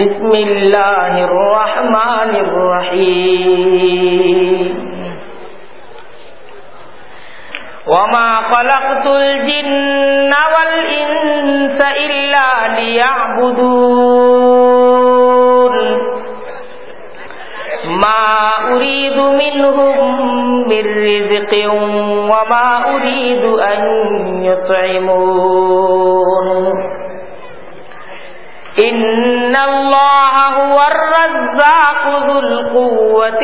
بسم الله الرحمن الرحيم وما خلقت الجن والإنس إلا ليعبدون ما أريد منهم من رزق وما أريد أن يطعمون إن الله هو الرزاق ذو القوة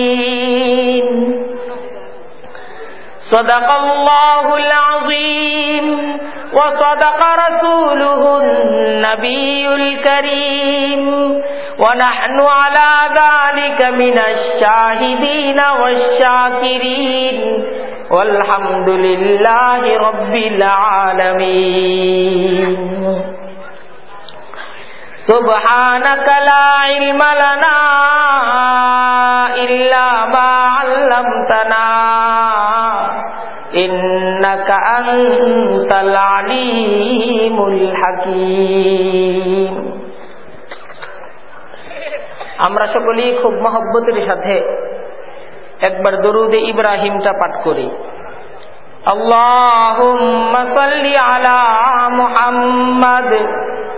المتين صدق الله العظيم وصدق رسوله النبي الكريم ونحن على ذلك من الشاهدين والشاكرين والحمد لله رب العالمين سبحانك لا علم لنا إلا ما علمتنا إنك أنت العليم الحكيم আমরা সকলেই খুব মহব্বতের সাথে একবার দরুদে ইব্রাহিমটা পাঠ করি আল্লাহুম্মা সাল্লি আলা মুহাম্মাদ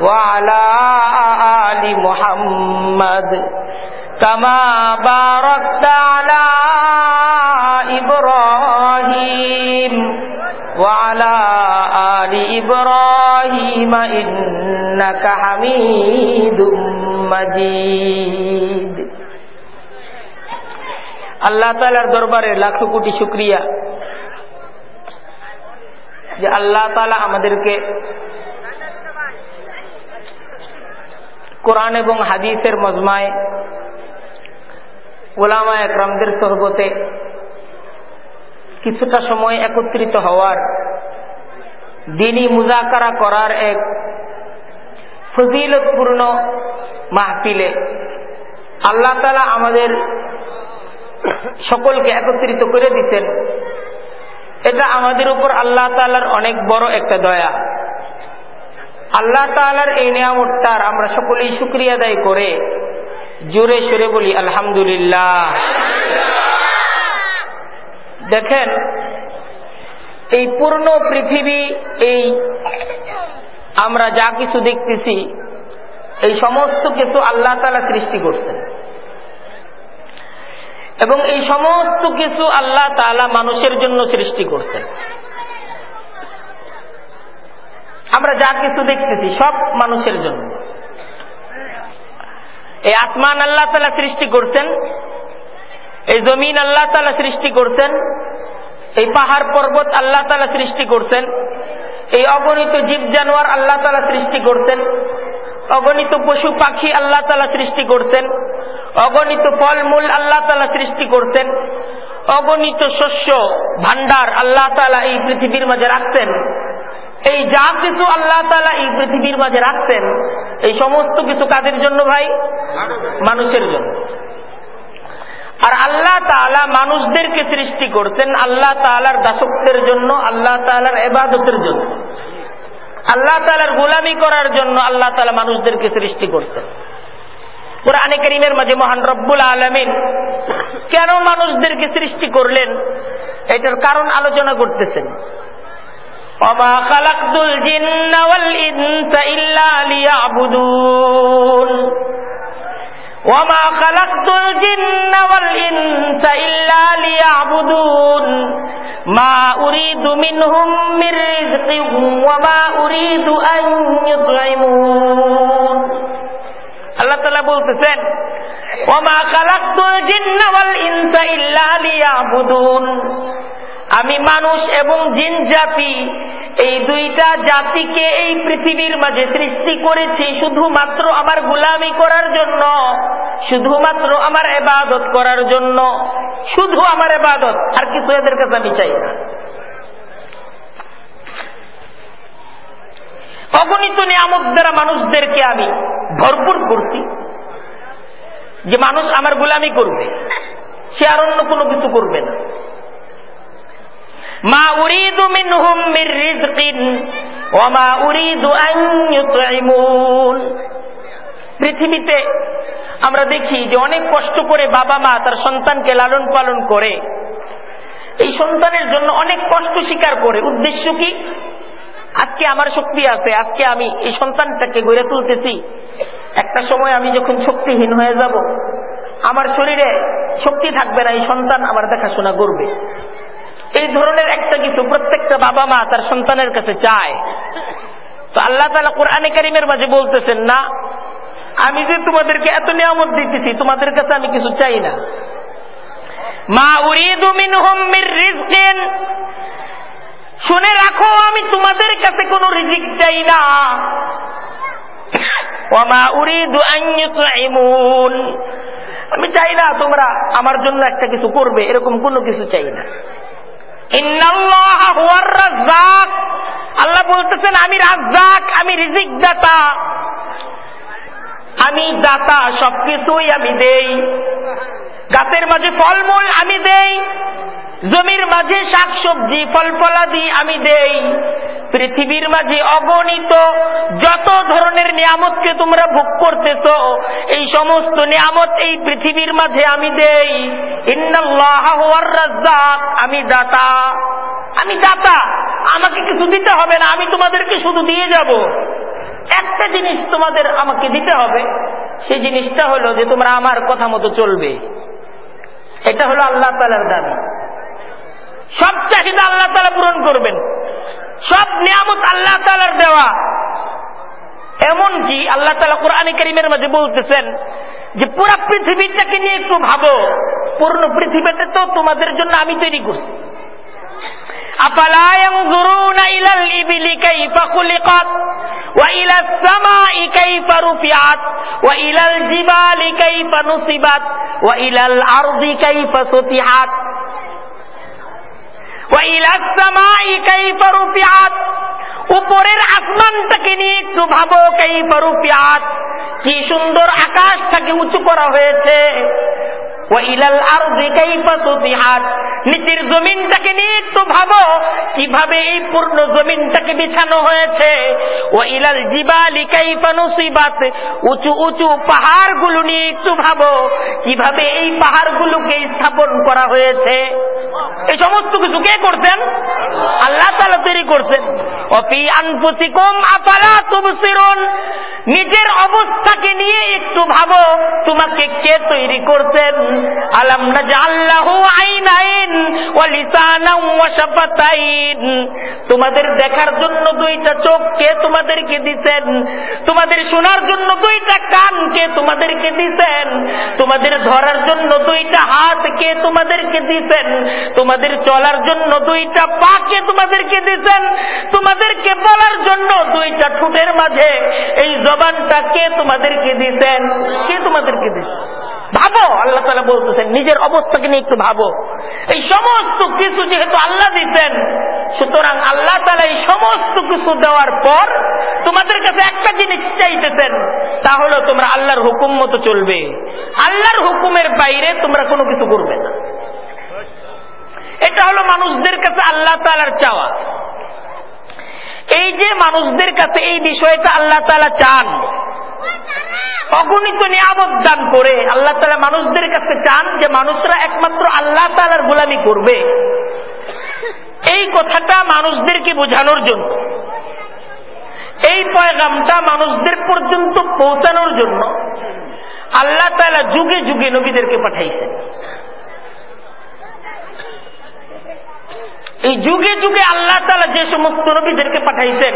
وعلى آل محمد كما باركت على إبراهيم وعلى آل إبراهيم إنك حميد مجيد আল্লাহ তালার দরবারে লাখো কোটি শুক্রিয়া যে আল্লাহ তালা আমাদেরকে কোরআন এবং হাদিসের মজমায় ওলামা একরামদের সহবতে কিছুটা সময় একত্রিত হওয়ার দিনী মুজাকারা করার এক ফজিলতপূর্ণ মাহফিলে আল্লাহ তালা আমাদের সকলকে একত্রিত করে দিতেন। এটা আমাদের উপর আল্লাহ তালার অনেক বড় একটা দয়া। আল্লাহ তালার এই নিয়ামতটার আমরা সকলেই শুক্রিয়া আদায় করে জোরে সরে বলি, আলহামদুলিল্লাহ। দেখেন, এই পূর্ণ পৃথিবী, এই আমরা যা কিছু দেখতেছি, এই সমস্ত কিছু আল্লাহ তালা সৃষ্টি করছেন। এবং এই সমস্ত কিছু আল্লাহ তালা মানুষের জন্য সৃষ্টি করছেন। আমরা যা কিছু দেখতেছি, সব মানুষের জন্য। এই আসমান আল্লাহ তালা সৃষ্টি করছেন, এই জমিন আল্লাহ তালা সৃষ্টি করছেন, এই পাহাড় পর্বত আল্লাহ তালা সৃষ্টি করছেন, এই অগণিত জীব জানোয়ার আল্লাহ তালা সৃষ্টি করছেন, অগণিত পশু পাখি আল্লাহ তালা সৃষ্টি করছেন, অগণিত ফলমূল আল্লাহ তালা সৃষ্টি করছেন, অগণিত শস্য ভান্ডার আল্লাহ তালা এই পৃথিবীর মাঝে রাখছেন। এই যা কিছু আল্লাহ তালা এই পৃথিবীর মাঝে রাখছেন, এই সমস্ত কিছু কাদের জন্য ভাই? মানুষের জন্য। আর আল্লাহ তালা মানুষদেরকে সৃষ্টি করছেন আল্লাহ তালার দাসত্বের জন্য, আল্লাহ তালার এবাদতের জন্য। আল্লাহ তালার গোলামি করার জন্য আল্লাহ তালা মানুষদেরকে সৃষ্টি করছেন। কোরআনে করিমের মাঝে মহান রব্বুল আলমিন কেন মানুষদেরকে সৃষ্টি করলেন? এটার কারণ আলোচনা করতেছেন। وما خلقت الجن والإنس إلا ليعبدون وما خلقت الجن والإنس إلا ليعبدون ما أريد منهم من رزق وما أريد أن يطعمون আল্লাহ তালা বলতেছেন ওমা খালাক্তুল জিন্না ওয়াল ইনসা ইল্লা লিয়াবুদুন আমি মানুষ এবং জিন জাতি, এই দুইটা জাতিকে এই পৃথিবীর মাঝে সৃষ্টি করেছি শুধুমাত্র আমার গুলামি করার জন্য, শুধুমাত্র আমার এবাদত করার জন্য, শুধু আমার এবাদত, আর কিছু এদের কাছে আমি চাই না। অগণিত নিয়ামত দ্বারা মানুষদেরকে আমি ভরপুর করছি, যে মানুষ আমার গুলামি করবে, সে আর অন্য কোনো কিছু করবে না। মা উরিদু মা উরিদু পৃথিবীতে আমরা দেখি যে অনেক কষ্ট করে বাবা মা তার সন্তানকে লালন পালন করে। এই সন্তানের জন্য অনেক কষ্ট স্বীকার করে। উদ্দেশ্য কি? আজকে আমার শক্তি আছে, আজকে আমি এই সন্তানটাকে গড়ে তুলতেছি। একটা সময় আমি যখন শক্তিহীন হয়ে যাব, আমার শরীরে শক্তি থাকবে না, এই সন্তান আমার দেখাশোনা করবে। এই ধরনের একটা কিছু প্রত্যেকটা বাবা মা তার সন্তানের কাছে চায়। তো আল্লাহ তালা কোরআনে কারিমের মাঝে বলতেছেন, না, আমি যে তোমাদেরকে এত নিয়ামত দিতেছি, তোমাদের কাছে আমি কিছু চাই না। শুনে রাখো, আমি তোমাদের কাছে কোনো রিজিক চাই না। আমি চাই না তোমরা আমার জন্য একটা কিছু করবে, এরকম কোনো কিছু চাই না। আল্লাহ বলতেছেন, আমি রাজ্জাক, আমি রিজিক দাতা আমি দাতা, সবকিছুই আমি দেই। গাছের মাঝে ফলমূল আমি দেই। জমির মাঝে শাক সবজি ফল ফলাদি আমি দেই। পৃথিবীর মাঝে অগণিত যত ধরনের নিয়ামতকে তোমরা ভোগ করতেছ, এই সমস্ত নিয়ামত এই পৃথিবীর মাঝে আমি দেই। আমি দাতা। আমি দাতা। আমাকে কিছু দিতে হবে না, আমি তোমাদেরকে শুধু দিয়ে যাব। একটা জিনিস তোমাদের আমাকে দিতে হবে সেই জিনিসটা হলো যে তোমরা আমার কথা মতো চলবে। এটা হলো আল্লাহ তালার দাবি। সব চাহিদা আল্লাহ তালা পূরণ করবেন। সব নিয়ামত আল্লাহ তালার দেওয়া। এমন কি আল্লাহ তালা কোরআন করিমের মাঝে বলতেছেন যে, পুরো পৃথিবীটাকে নিয়ে একটু ভাবো। পূর্ণ পৃথিবীটা তো তোমাদের জন্য আমি তৈরি করছি। উপরের আসমানটাকে নিয়ে একটু ভাবো কাই ফারুফিয়াত কি সুন্দর আকাশটাকে উঁচু করা হয়েছে। নিচের জমিনটাকে নিয়ে একটু ভাবো, কীভাবে এই পূর্ণ জমিনটাকে বিছানো হয়েছে? ও ইলাল জিবালি কাইফানুসিবাত উঁচু উঁচু পাহাড়গুলো নিয়ে একটু ভাবো, কীভাবে এই পাহাড়গুলোকে স্থাপন করা হয়েছে? এই সমস্ত কিছু কে করছেন? আল্লাহ তালা তৈরি করছেন। অপি আনফুসিকুম আফালা তুবসিরুন। নিজের অবস্থাকে নিয়ে একটু ভাবো, তোমাকে কে তৈরি করছেন? আলাম নাজাল্লাহু আইনাইন ওয়া লিসানাম ওয়া শাফাতাইন। তোমাদের দেখার জন্য দুইটা চোখ কে তোমাদেরকে দিবেন তোমাদের শোনার জন্য দুইটা কান কে তোমাদেরকে দিবেন তোমাদের ধরার জন্য দুইটা হাত কে তোমাদেরকে দিবেন তোমাদের চলার জন্য দুইটা পা কে তোমাদেরকে দিবেন তোমাদেরকে বলার জন্য দুইটা ঠোঁটের মাঝে এই জবানটা কে তোমাদেরকে দিবেন কে তোমাদেরকে দিবেন ভাবো, আল্লাহ তালা বলতেছেন, নিজের অবস্থাকে নিয়ে একটু ভাবো। এই সমস্ত কিছু যেহেতু আল্লাহ দিচ্ছেন, সুতরাং আল্লাহ তালা এই সমস্ত কিছু দেওয়ার পর তোমাদের কাছে একটা জিনিস চাইতেছেন, তা হলো তোমরা আল্লাহর হুকুম মতো চলবে। আল্লাহর হুকুমের বাইরে তোমরা কোনো কিছু করবে না। এটা হলো মানুষদের কাছে আল্লাহ তালার চাওয়া। এই যে মানুষদের কাছে এই বিষয়টা আল্লাহ তালা চান অগণিত নিয়ামত দান করে আল্লাহ তালা মানুষদের কাছে চান যে মানুষরা একমাত্র আল্লাহ তালার গোলামি করবে। এই কথাটা মানুষদেরকে বোঝানোর জন্য। এই পয়গামটা মানুষদের পর্যন্ত পৌঁছানোর জন্য আল্লাহ তালা যুগে যুগে নবীদেরকে পাঠাইছেন। এই যুগে যুগে আল্লাহ তালা যে সমস্ত নবীদেরকে পাঠাইছেন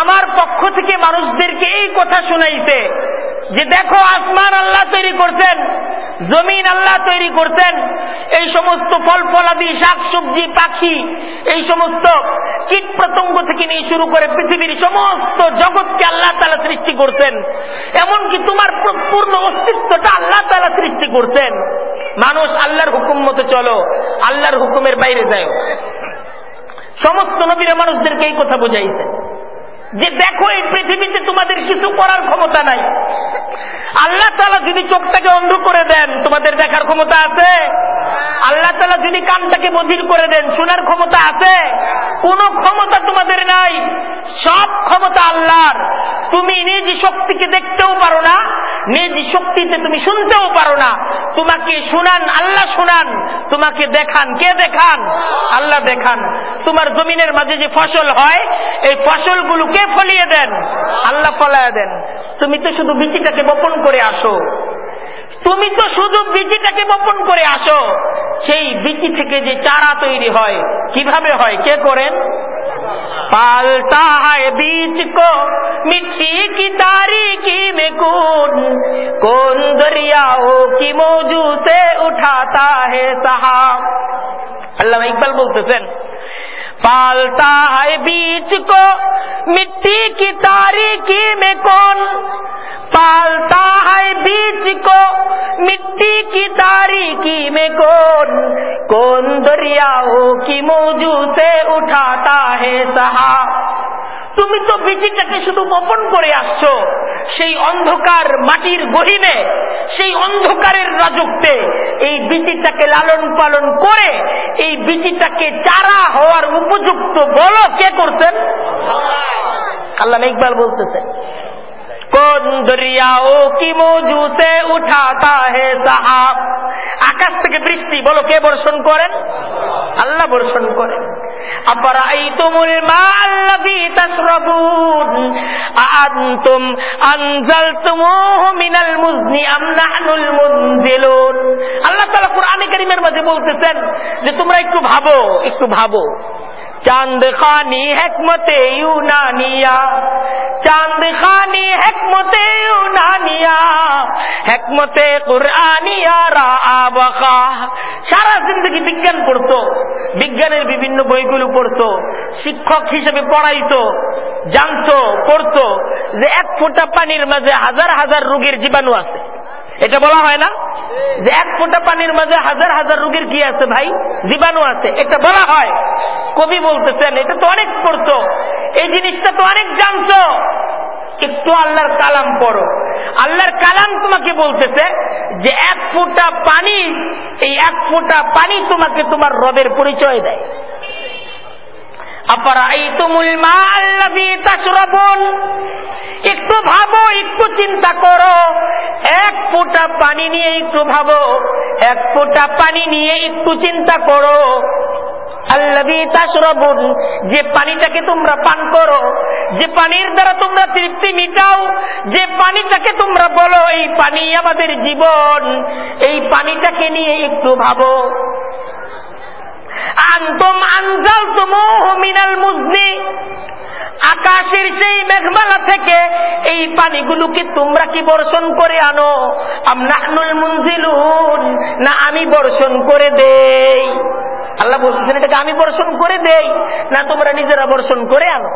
আমার পক্ষ থেকে মানুষদেরকে এই কথা শুনাইছে যে দেখো আসমান আল্লাহ তৈরি করছেন, জমিন আল্লাহ তৈরি করছেন, এই সমস্ত ফল ফলাদি শাক সবজি পাখি, এই সমস্ত কীট প্রতঙ্গ থেকে নিয়ে শুরু করে পৃথিবীর সমস্ত জগৎকে আল্লাহ তালা সৃষ্টি করছেন। এমনকি তোমার পূর্ণ অস্তিত্বটা আল্লাহ তালা সৃষ্টি করছেন। মানুষ আল্লাহর হুকুম মতো চলো, আল্লাহর হুকুমের বাইরে যায় সমস্ত নবীরা মানুষদেরকে এই কথা বোঝাইছে। যে দেখো এই পৃথিবীতে তোমাদের কিছু করার ক্ষমতা নাই। আল্লাহ তালা যদি চোখটাকে অন্ধ করে দেন, তোমাদের দেখার ক্ষমতা আছে? আল্লাহ তালা যদি কানটাকে বধির করে দেন, শোনার ক্ষমতা আছে? কোন ক্ষমতা তোমাদের নাই। সব ক্ষমতা আল্লাহর। তুমি নিজ শক্তিকে দেখতেও পারো না, নিজ শক্তিতে তুমি শুনতেও পারো না। তোমাকে শুনান, আল্লাহ শুনান। তোমাকে দেখান, কে দেখান? আল্লাহ দেখান। তোমার জমিনের মাঝে যে ফসল হয়, এই ফসলগুলো কে ফলিয়ে দেন, আল্লাহ ফলায় দেন। তুমি তো শুধু বিচিটাকে বপন করে আসো। তুমি তো শুধু বিচিটাকে বপন করে আসো। সেই বিচি থেকে যে চারা তৈরি হয়, কীভাবে হয়, কে করেন? পাল্টা হয় বীজ কো কি তারিখি মে কোন কি মৌজু উঠাতা হে সাহা আল্লাহ ইকবাল বলতেছেন पालता है बीच को, मिट्टी की तारीकी में कौन? पालता है बीच को, मिट्टी की तारीकी में कौन? कौन दरियाओं की मौजू से उठाता है सहा? তুমি তো বেটিটাকে শুধু বপন করে আসছো। সেই অন্ধকার মাটির গহিনে, সেই অন্ধকারের রাজত্বে এই বিচিটাকে লালন পালন করে, এই বিচিটাকে চারা হওয়ার উপযুক্ত বলো কে করতেন আল্লাহ। ইকবাল বলতেছে কোন দরিয়াও কি মজুতে উঠাতা হে সাহাব আকাশ থেকে বৃষ্টি বলো কে বর্ষণ করেন আল্লাহ বর্ষণ করেন আল্লাহ তাআলা কোরআনে মধ্যে বলতেছেন যে, তোমরা একটু ভাবো একটু ভাবো। চাঁদ খানি হেকমতে ইউনানিয়া। চাঁদ খানি হেকমতে ইউনানিয়া। হেকমতে কুরআনিয়া রাআবাখা সারা জিন্দগি বিজ্ঞান পড়তো, বিজ্ঞানের বিভিন্ন বইগুলো পড়তো, শিক্ষক হিসেবে পড়াইতো, জানতো, পড়তো যে এক ফোঁটা পানির মাঝে হাজার হাজার রোগের জীবাণু আছে। এটা বলা হয় না? যে এক ফোঁটা পানির মাঝে হাজার হাজার রোগের কি আছে ভাই? জীবাণু আছে। এটা বলা হয়। কবি বলতেছেন, এটা তো অনেক পড়তো এই জিনিসটা তো অনেক জানতো একটু আল্লাহর কালাম পড়ো। আল্লাহর কালাম তোমাকে বলতেছে যে এক ফোঁটা পানি, এই এক ফোঁটা পানি তোমাকে তোমার রবের পরিচয় দেয়। একটু ভাবো, একটু চিন্তা করো। এক ফোঁটা পানি নিয়ে একটু ভাবো, এক ফোঁটা পানি নিয়ে একটু চিন্তা করো। যে পানিটাকে তোমরা পান করো, যে পানির দ্বারা তোমরা তৃপ্তি মিটাও, যে পানিটাকে তোমরা বলো এই পানি আমাদের জীবন, এই পানিটাকে নিয়ে একটু ভাবো। আকাশের সেই মেঘমালা থেকে এই পানিগুলোকে তোমরা কি বর্ষণ করে আনো? আমনাহনুল মুনজিলুন। না, আমি বর্ষণ করে দেই। আল্লাহ বলছেন এটাকে আমি বর্ষণ করে দেই, না তোমরা নিজেরা বর্ষণ করে আনো?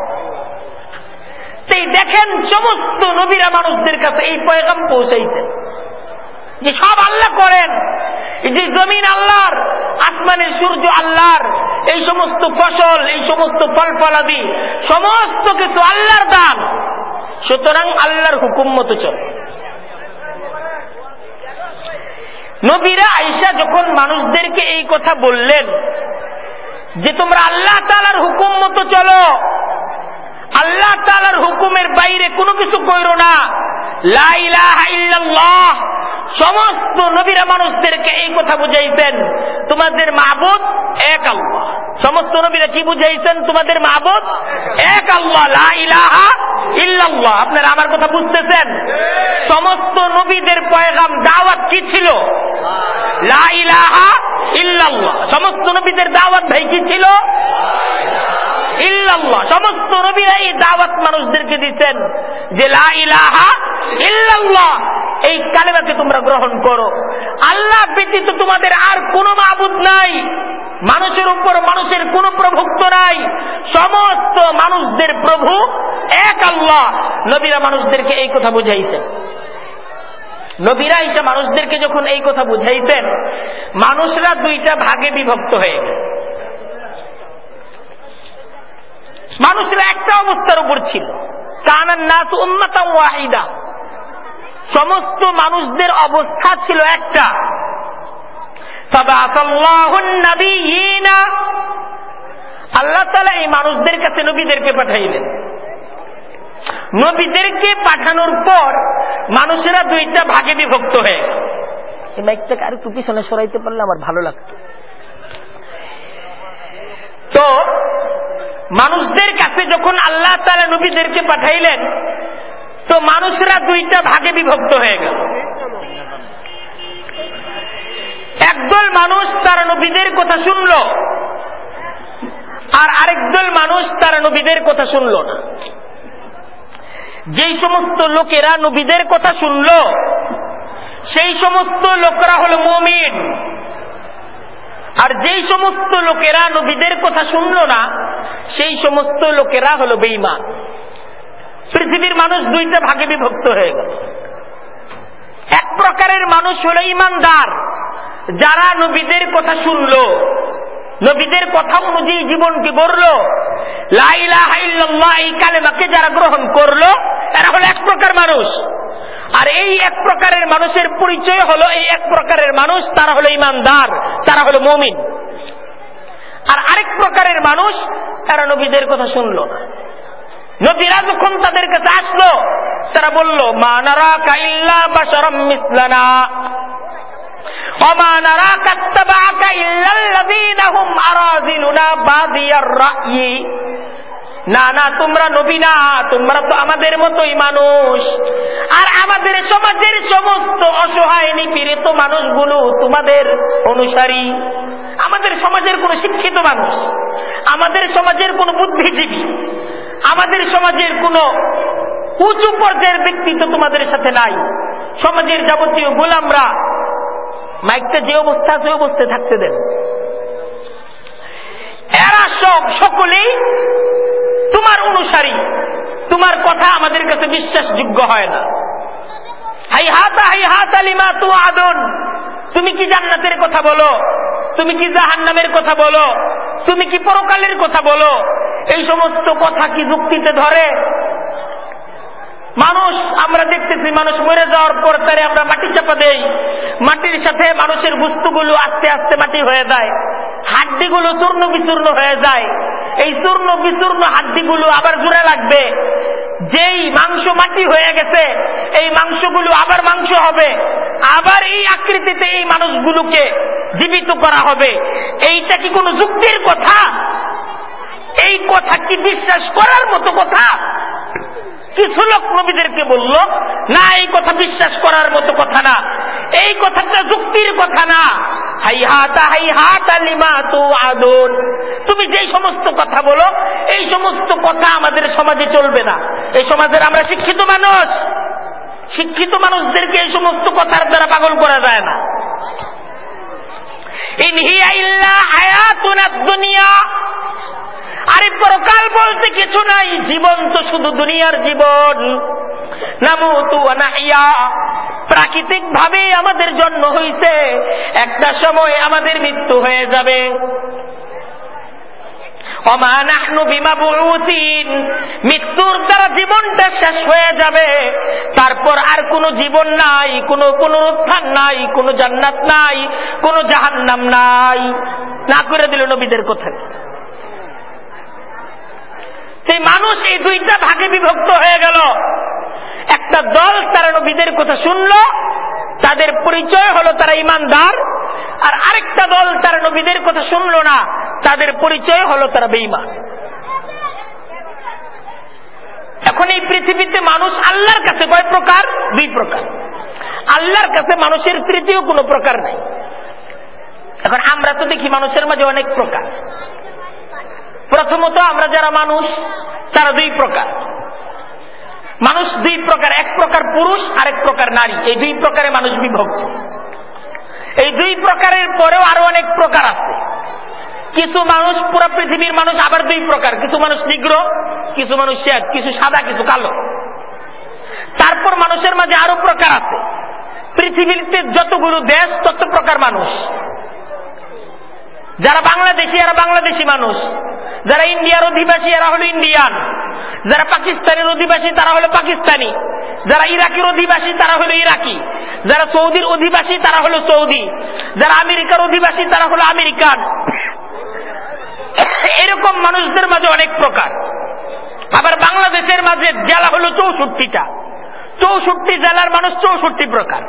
সেই দেখেন, সমস্ত নবীরা মানুষদের কাছে এই পয়গাম পৌঁছাইছেন যে সব আল্লাহ করেন যে জমিন আল্লাহর, আসমানের সূর্য আল্লাহর, এই সমস্ত ফসল, এই সমস্ত ফল ফলাদি সমস্ত কিছু আল্লাহর দান। সুতরাং আল্লাহর হুকুম মতো চল। নবীরা আইসা যখন মানুষদেরকে এই কথা বললেন, যে তোমরা আল্লাহ তালার হুকুম মতো চলো, আল্লাহ তালার হুকুমের বাইরে কোনো কিছু করো না। লাইলাহ সমস্ত নবীরা মানুষদেরকে এই কথা বুঝাইতেন তোমাদের মাহবুদ এক আল্লাহ। সমস্ত নবীরা কি বুঝাইছেন? তোমাদের মাহবুদ এক আল্লাহ, লা ইলাহা ইল্লাল্লাহ। আপনারা আমার কথা বুঝতেছেন? সমস্ত নবীদের পয়গাম, দাওয়াত কি ছিল? লা ইলাহা ইল্লাল্লাহ। সমস্ত নবীদের দাওয়াত ভাই কি ছিল? ইল্লাল্লাহ। সমস্ত নবীরা এই দাওয়াত মানুষদেরকে দিচ্ছেন যে লা ইলাহা ইল্লাল্লাহ। এই কালেমাকে তোমরা গ্রহণ করো। আল্লাহ ব্যতীত তোমাদের আর কোনো মাহবুদ নাই। মানুষের উপর মানুষের কোনো প্রভুত্ব নাই। সমস্ত মানুষদের প্রভু এক আল্লাহ। নবীরা মানুষদেরকে এই কথা বুঝাইছেন। নবীরা এসে মানুষদেরকে যখন এই কথা বুঝাইতেন মানুষরা দুইটা ভাগে বিভক্ত হয়ে গেছে। মানুষরা একটা অবস্থার উপর ছিল। কানার নাচ উন্মাতাম ওয়াহিদা। সমস্ত মানুষদের অবস্থা ছিল একটা। আল্লাহ তালা এই মানুষদের কাছে নবীদেরকে পাঠাইলেন। নবীদেরকে পাঠানোর পর মানুষেরা দুইটা ভাগে বিভক্ত হয়ে এই মাইকটাকে আর একটু পিছনে সরাইতে পারলে আমার ভালো লাগতো। তো মানুষদের কাছে যখন আল্লাহ তালা নবীদেরকে পাঠাইলেন তো মানুষরা দুইটা ভাগে বিভক্ত হয়ে গেল। একদল মানুষ তারা নবীদের কথা শুনল আর আরেকদল মানুষ তারা নবীদের কথা শুনল না। যেই সমস্ত লোকেরা নবীদের কথা শুনল, সেই সমস্ত লোকেরা হল মমিন। আর যেই সমস্ত লোকেরা নবীদের কথা শুনল না, সেই সমস্ত লোকেরা হল বেইমান পৃথিবীর মানুষ দুইটা ভাগে বিভক্ত হয়ে গেল। এক প্রকারের মানুষ হল ইমানদার যারা নবীদের কথা শুনল। নবীদের কথা অনুযায়ী জীবনকে গড়ল। এই যারা গ্রহণ করল এরা হলো এক প্রকার মানুষ। আর এই এক প্রকারের মানুষের পরিচয় হলো, এই এক প্রকারের মানুষ তারা হলো ইমানদার, তারা হলো মমিন। আর আরেক প্রকারের মানুষ, তারা নবীদের কথা শুনল না। নবীরা যখন তাদের কাছে আসলো, তারা বলল মানারা কাইল্লা বা সরম মিসলানা। না না, তোমরা নবী না, তোমরা তো আমাদের মতোই মানুষ। আর আমাদের সমাজের সমস্ত অসহায়, নিপীড়িত মানুষগুলো তোমাদের অনুসারী। আমাদের সমাজের কোন শিক্ষিত মানুষ, আমাদের সমাজের কোন বুদ্ধিজীবী, আমাদের সমাজের কোন উঁচু পর্যায়ের ব্যক্তিত্ব তোমাদের সাথে নাই। সমাজের যাবতীয় গোলামরা মাইকটা যে অবস্থা আছে অবস্থায় থাকতে দেন। এরা সব সকলেই তোমার অনুসারী। তোমার কথা আমাদের কাছে বিশ্বাসযোগ্য হয় না। হাই হাতা হাই হাত আলিমা তু আদন তুমি কি জান্নাতের কথা বলো? তুমি কি জাহান্নামের কথা বলো? তুমি কি পরকালের কথা বলো? এই সমস্ত কথা কি যুক্তিতে ধরে? মানুষ, আমরা দেখতেছি, মানুষ মরে যাওয়ার পর তারে আমরা মাটি চাপা দেই। মাটির সাথে মানুষের বস্তুগুলো আস্তে আস্তে মাটি হয়ে যায়। হাড্ডিগুলো চূর্ণ বিচূর্ণ হয়ে যায়। এই চূর্ণ বিচূর্ণ হাড্ডিগুলো আবার জোড়া লাগবে। যেই মাংস মাটি হয়ে গেছে, এই মাংসগুলো আবার মাংস হবে। আবার এই আকৃতিতে এই মানুষগুলোকে জীবিত করা হবে। এইটা কি কোনো যুক্তির কথা? এই কথা কি বিশ্বাস করার মতো কথা? কিছু লোক নবীদেরকে বলল, না, এই কথা বিশ্বাস করার মতো কথা না। এই কথাটা যুক্তির কথা না। তুমি যেই সমস্ত কথা বলো, এই সমস্ত কথা আমাদের সমাজে চলবে না। এই সমাজের আমরা শিক্ষিত মানুষ। শিক্ষিত মানুষদেরকে এই সমস্ত কথার দ্বারা পাগল করা যায় না ইনহিয়া ইল্লা হায়াতুনা দুনিয়া আরে পরকাল বলতে কিছু নাই, জীবন তো শুধু দুনিয়ার জীবন। প্রাকৃতিক ভাবে আমাদের জন্ম হইছে, একটা সময় আমাদের মৃত্যু হয়ে যাবে। মৃত্যুর দ্বারা জীবনটা শেষ হয়ে যাবে। তারপর আর কোনো জীবন নাই, কোনো পুনরুত্থান নাই, কোনো জান্নাত নাই, কোনো জাহান্নাম নাই। না করে দিল নবীদের কথা। সেই মানুষ এই দুইটা ভাগে বিভক্ত হয়ে গেল। একটা দল তারা নবীদের কথা শুনল, তাদের পরিচয় হলো তারা ইমানদার। আর আরেকটা দল তারা নবীদের কথা শুনলো না, তাদের পরিচয় হলো তারা বেইমান এখন এই পৃথিবীতে মানুষ আল্লাহর কাছে কয় প্রকার? দুই প্রকার। আল্লাহর কাছে মানুষের তৃতীয় কোনো প্রকার নাই। এখন আমরা তো দেখি মানুষের মাঝে অনেক প্রকার। প্রথমত আমরা যারা মানুষ, তারা দুই প্রকার। মানুষ দুই প্রকার, এক প্রকার পুরুষ আর এক প্রকার নারী। এই দুই প্রকারে মানুষ বিভক্ত। এই দুই প্রকারের পরেও আরও অনেক প্রকার আছে। কিছু মানুষ, পুরো পৃথিবীর মানুষ আবার দুই প্রকার। কিছু মানুষ নিগ্র, কিছু মানুষ শ্যাক কিছু সাদা, কিছু কালো। তারপর মানুষের মাঝে আরও প্রকার আছে। পৃথিবীতে যতগুলো দেশ, তত প্রকার মানুষ। যারা বাংলাদেশি, এরা বাংলাদেশি মানুষ। যারা ইন্ডিয়ার অধিবাসী, এরা হলো ইন্ডিয়ান। যারা পাকিস্তানের অধিবাসী, তারা হলো পাকিস্তানি। যারা ইরাকের অধিবাসী, তারা হলো ইরাকি। যারা সৌদির অধিবাসী, তারা হলো সৌদি। যারা আমেরিকার অধিবাসী, তারা হলো আমেরিকান। এরকম মানুষদের মাঝে অনেক প্রকার। আবার বাংলাদেশের মাঝে জেলা হলো চৌষট্টিটা। চৌষট্টি জেলার মানুষ চৌষট্টি প্রকার।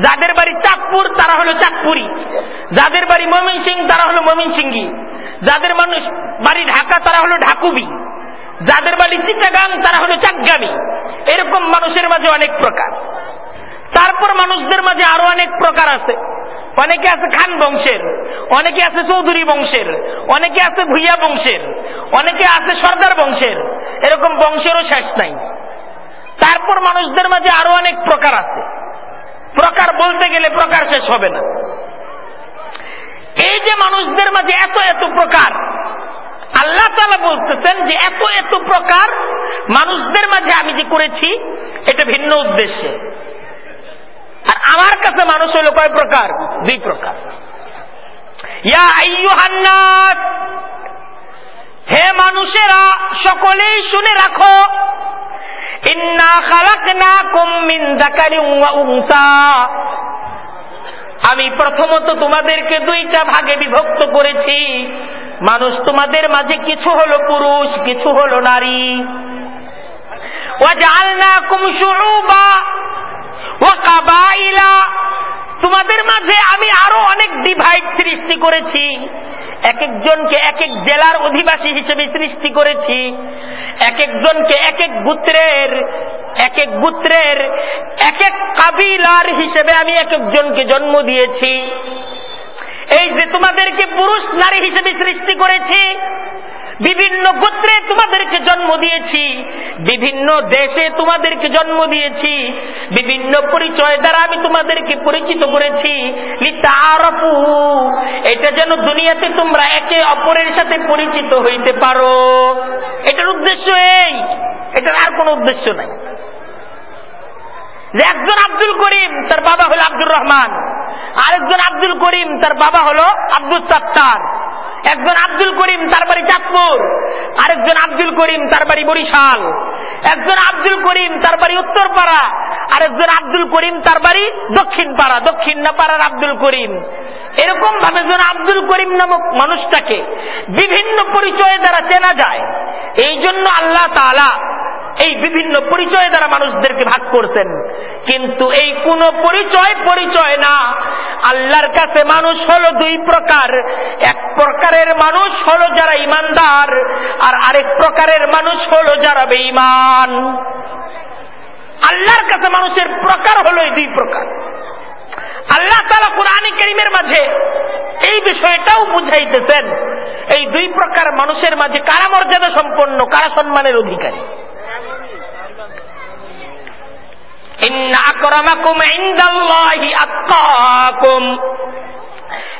যাদের বাড়ি চাঁদপুর, তারা হলো চাঁদপুরি। যাদের বাড়ি মমিন সিং তারা হলো মমিন সিংহি যাদের মানুষ বাড়ি ঢাকা, তারা হলো ঢাকুবি। যাদের বাড়ি চিটাগাং, তারা হলো চাকগামি। এরকম মানুষের মাঝে অনেক প্রকার। তারপর মানুষদের মাঝে আরও অনেক প্রকার আছে। অনেকে আছে খান বংশের, অনেকে আছে চৌধুরী বংশের, অনেকে আছে ভুইয়া বংশের, অনেকে আছে সর্দার বংশের। এরকম বংশেরও শেষ নাই। তারপর মানুষদের মাঝে আরও অনেক প্রকার আছে। প্রকার বলতে গেলে প্রকার শেষ হবে না। এই যে মানুষদের মাঝে এত এত প্রকার আল্লাহ তালা বলতেছেন যে এত এত প্রকার মানুষদের মাঝে আমি যে করেছি, এটা ভিন্ন উদ্দেশ্যে। আর আমার কাছে মানুষ হলো কয় প্রকার? দুই প্রকার। হে মানুষেরা, সকলেই শুনে রাখো, ইন্না মিন যাকারিন ওয়া উনসা। আমি প্রথমত তোমাদেরকে দুইটা ভাগে বিভক্ত করেছি। মানুষ তোমাদের মাঝে কিছু হলো পুরুষ, কিছু হলো নারী। কাবাইলা, তোমাদের মাঝে আমি আরও অনেক ডিভাইড সৃষ্টি করেছি। এক একজনকে এক এক জেলার অধিবাসী হিসেবে সৃষ্টি করেছি। এক একজনকে এক এক গুত্রের, এক এক গুত্রের, এক এক কাবিলার হিসেবে আমি এক একজনকে জন্ম দিয়েছি। এই যে তোমাদেরকে পুরুষ নারী হিসেবে সৃষ্টি করেছি, বিভিন্ন গোত্রে তোমাদেরকে জন্ম দিয়েছি, বিভিন্ন দেশে তোমাদেরকে জন্ম দিয়েছি, বিভিন্ন পরিচয় দ্বারা আমি তোমাদেরকে পরিচিত করেছি। এটা যেন দুনিয়াতে তোমরা একে অপরের সাথে পরিচিত হইতে পারো। এটার উদ্দেশ্য এই, এটার আর কোনো উদ্দেশ্য নাই। যে একজন আব্দুল করিম, তার বাবা হল আব্দুর রহমান। আরেকজন আব্দুল করিম, তার বাবা হলো আব্দুল সাত্তার। একজন আব্দুল করিম, তার বাড়ি চাঁদপুর। আরেকজন আব্দুল করিম, তার বাড়ি বরিশাল। একজন আব্দুল করিম, তার বাড়ি উত্তরপাড়া। আরেকজন আব্দুল করিম, তার বাড়ি দক্ষিণ পাড়া দক্ষিণ না পাড়ার আব্দুল করিম। এরকম ভাবে যেন আব্দুল করিম নামক মানুষটাকে বিভিন্ন পরিচয় দ্বারা চেনা যায়, এই জন্য আল্লাহ তালা এই বিভিন্ন পরিচয় দ্বারা মানুষদেরকে ভাগ করছেন। কিন্তু এই কোন পরিচয় পরিচয় না। আল্লাহর কাছে মানুষ হলো দুই প্রকার। এক প্রকারের মানুষ হলো যারা ইমানদার, আর আরেক প্রকারের মানুষ হলো যারা বেঈমান। আল্লাহর কাছে মানুষের প্রকার হলো এই দুই প্রকার। আল্লাহ তালা কোরআন করিমের মাঝে এই বিষয়টাও বুঝাইতেছেন, এই দুই প্রকার মানুষের মাঝে কারা মর্যাদা সম্পন্ন, কারা সম্মানের অধিকারী?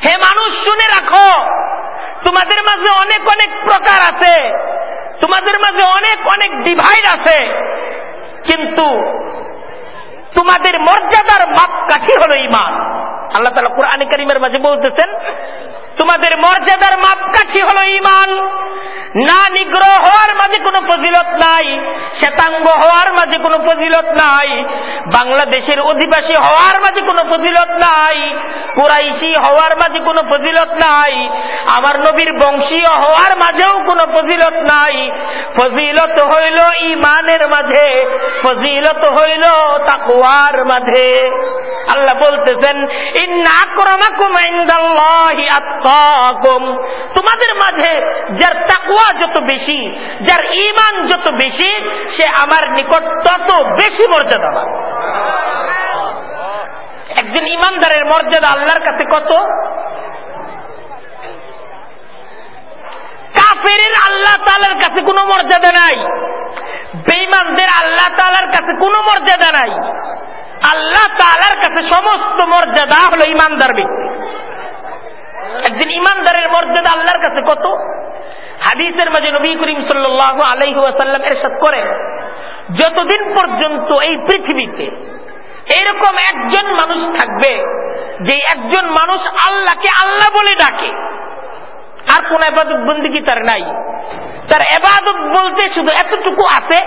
হে মানুষ, শুনে রাখো, তোমাদের মাঝে অনেক অনেক প্রকার আছে, তোমাদের মাঝে অনেক অনেক ডিভাইড আছে, কিন্তু তোমাদের মর্যাদার মাপকাঠি হলো ইমান আল্লাহ তালা কোরআন করিমের মাঝে বলতেছেন তোমাদের মর্যাদার মাপকাঠি হলো ইমান না নিগ্রহ হওয়ার মাঝে কোনো ফজিলত নাই, শ্বেতাঙ্গ হওয়ার মাঝে কোনো ফজিলত নাই, বাংলাদেশের অধিবাসী হওয়ার মাঝে কোনো ফজিলত নাই, কুরাইশি হওয়ার মাঝে কোনো ফজিলত নাই, আমার নবীর বংশীয় হওয়ার মাঝেও কোনো ফজিলত নাই। ফজিলত হইল ইমানের মাঝে, ফজিলত হইল তাকুয়ার মাঝে। আল্লাহ বলতেছেন তোমাদের মাঝে যার তাকুয়া যত বেশি, যার ইমান যত বেশি, সে আমার নিকট তত বেশি মর্যাদা একজন ইমানদারের মর্যাদা আল্লাহর কাছে কত? কাফের আল্লাহ তালার কাছে কোনো মর্যাদা নাই। বেইমানদের আল্লাহ তালার কাছে কোনো মর্যাদা নাই। আল্লাহ তালার কাছে সমস্ত মর্যাদা হলো ইমানদার ব্যক্তি। একজন ইমানদারের মর্যাদা আল্লাহর কাছে কত? হাদিসের মাঝে নবী করিম সাল্লাহ আলাইহু আসাল্লাম এরশাদ করেন, যতদিন পর্যন্ত এই পৃথিবীতে এরকম একজন মানুষ থাকবে, যে একজন মানুষ আল্লাহকে আল্লাহ বলে ডাকে, আর কোন এবাদত বন্দিগি তার নাই? তার এবাদত বলতে শুধু এতটুকু আছে,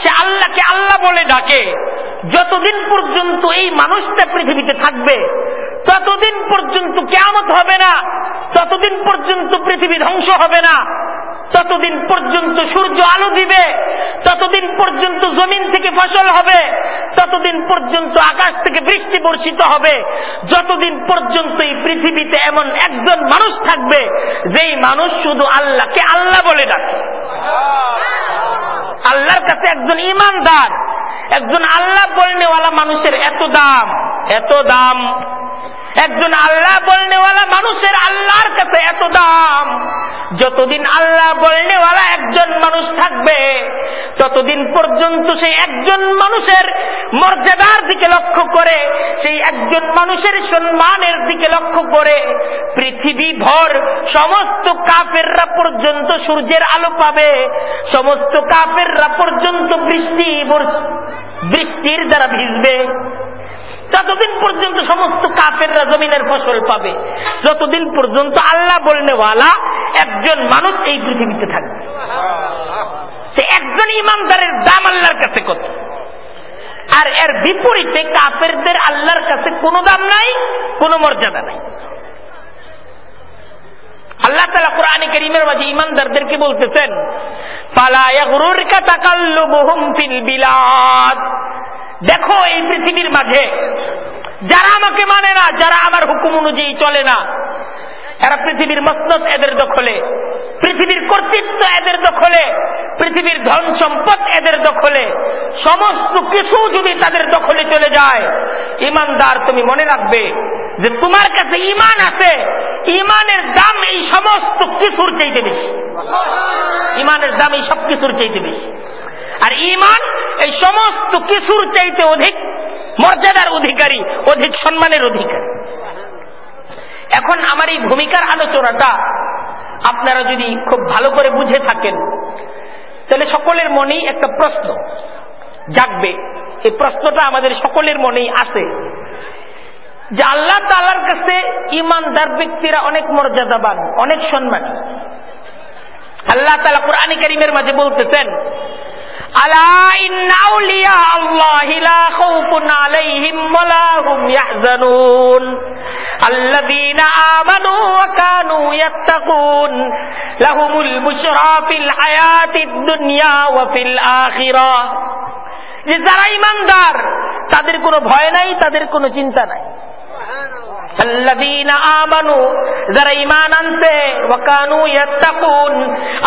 সে আল্লাহকে আল্লাহ বলে ডাকে। যতদিন পর্যন্ত এই মানুষটা পৃথিবীতে থাকবে, ততদিন পর্যন্ত কেমত হবে না, ততদিন পর্যন্ত পৃথিবী ধ্বংস হবে না, ততদিন পর্যন্ত সূর্য আলো দিবে, ততদিন পর্যন্ত জমিন থেকে ফসল হবে, ততদিন পর্যন্ত আকাশ থেকে বৃষ্টি বর্ষিত হবে, যতদিন পর্যন্ত এই পৃথিবীতে এমন একজন মানুষ থাকবে, যেই মানুষ শুধু আল্লাহকে আল্লাহ বলে ডাকে। আল্লাহর কাছে একজন ইমানদার একজন আল্লাহ বলনেওয়ালা মানুষের এত দাম এত দাম একজন আল্লাহ বলনেওয়ালা মানুষের আল্লাহর কাছে এত দাম। যতদিন আল্লাহ বলনেওয়ালা একজন মানুষ থাকবে, ততদিন পর্যন্ত সেই একজন মানুষের মর্যাদার দিকে লক্ষ্য করে, সেই একজন মানুষের সম্মানের দিকে লক্ষ্য করে পৃথিবী ভর সমস্ত কাপেররা পর্যন্ত সূর্যের আলো পাবে। সমস্ত কাপেররা পর্যন্ত বৃষ্টি বৃষ্টির দ্বারা ভিজবে। ততদিন পর্যন্ত সমস্ত কাপেররা জমিনের ফসল পাবে যতদিন পর্যন্ত আল্লাহ বলনেওয়ালা একজন মানুষ এই পৃথিবীতে থাকবে। সে একজন ইমানদারের দাম আল্লাহর কাছে কত? আর এর বিপরীতে কাপেরদের আল্লাহর কাছে কোনো দাম নাই কোনো মর্যাদা নাই। আল্লাহ তালা কোরআন করিমের মাঝে ইমানদারদেরকে বলতেছেন দেখো এই পৃথিবীর মাঝে। যারা আমাকে মানে না, যারা আমার হুকুম অনুযায়ী চলে না, এরা পৃথিবীর মসনদ এদের দখলে, পৃথিবীর কর্তৃত্ব এদের দখলে, পৃথিবীর ধন সম্পদ এদের দখলে, সমস্ত কিছু যদি তাদের দখলে চলে যায়, ইমানদার তুমি মনে রাখবে যে তোমার কাছে ইমান আছে, ইমানের দাম এই সমস্ত কিছুর চাইতে বেশি। ইমানের দাম এই সব কিছুর চাইতে বেশি। আর ইমান এই সমস্ত কিছুর চাইতে অধিক মর্যাদার অধিকারী, অধিক সম্মানের অধিকারী। এখন আমার এই ভূমিকার আলোচনাটা আপনারা যদি খুব ভালো করে বুঝে থাকেন, তাহলে সকলের মনেই একটা প্রশ্ন জাগবে। এই প্রশ্নটা আমাদের সকলের মনেই আছে যে আল্লাহ তালার কাছে ইমানদার ব্যক্তিরা অনেক মর্যাদাবান, অনেক সম্মান। আল্লাহ তালা কোরআন করিমের মাঝে বলতেছেন যে যারা ইমানদার তাদের কোনো ভয় নাই তাদের কোনো চিন্তা নাই। যারা ইমান আনছে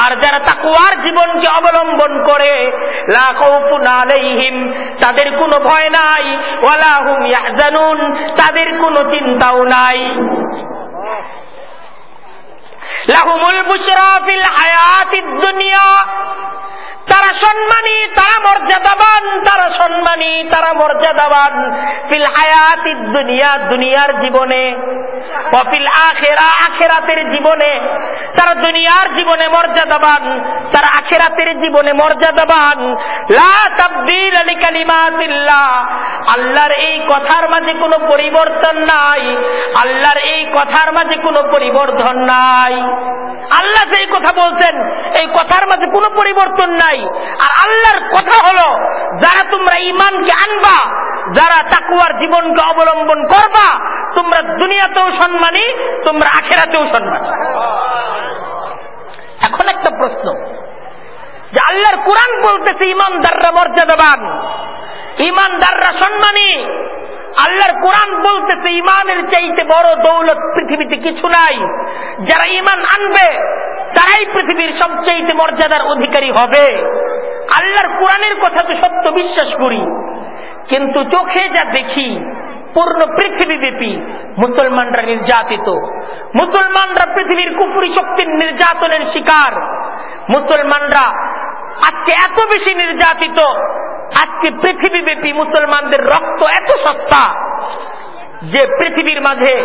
আর যারা তাকুয়ার জীবনকে অবলম্বন করে তাদের কোনো ভয় নাই, ওয়ালা হুম ইয়াহজানুন, তাদের কোনো চিন্তাও নাই। লাহুমুল বুশরা ফিল হায়াতিদ দুনিয়া তারা সম্মানী, তারা মর্যাদাবান, তারা সম্মানী, তারা মর্যাদাবান। ফিল হায়াতি দুনিয়া, দুনিয়ার জীবনে। অফিল আখেরা, আখেরাতের জীবনে। তারা দুনিয়ার জীবনে মর্যাদাবান, তারা আখেরাতের জীবনে মর্যাদাবান। লা তাবদিল আলি কালিমাতিল্লাহ আল্লাহর এই কথার মাঝে কোনো পরিবর্তন নাই। আল্লাহর এই কথার মাঝে কোনো পরিবর্তন নাই। আল্লাহ যেই কথা বলছেন, এই কথার মাঝে কোনো পরিবর্তন নাই। আর আল্লাহর কথা হলো, যারা তোমরা ইমানকে আনবা, যারা তাকুয়ার জীবনকে অবলম্বন করবা, তোমরা দুনিয়াতেও সম্মানী, তোমরা আখেরাতেও সম্মানী। এখন একটা প্রশ্ন, যে আল্লাহর কোরআন বলতেছে ইমানদাররা মর্যাদাবান ইমানদাররা সম্মানী আল্লাহর কোরআন বলতেছে, ইমানের চাইতে বড় দৌলত পৃথিবীতে কিছু নাই। যারা ইমান আনবে, তারাই পৃথিবীর সবচাইতে মর্যাদার অধিকারী হবে। আল্লাহর কোরআনের কথা তো সত্য বিশ্বাস করি। কিন্তু চোখে যা দেখি, পূর্ণ পৃথিবী পৃথিবীব্যাপী মুসলমানরা নির্যাতিত। মুসলমানরা পৃথিবীর কুপুরি শক্তির নির্যাতনের শিকার। মুসলমানরা আজকে এত বেশি নির্যাতিত আজকে পৃথিবীব্যাপী মুসলমানদের রক্ত এত সস্তা যে পৃথিবীর মাঝে,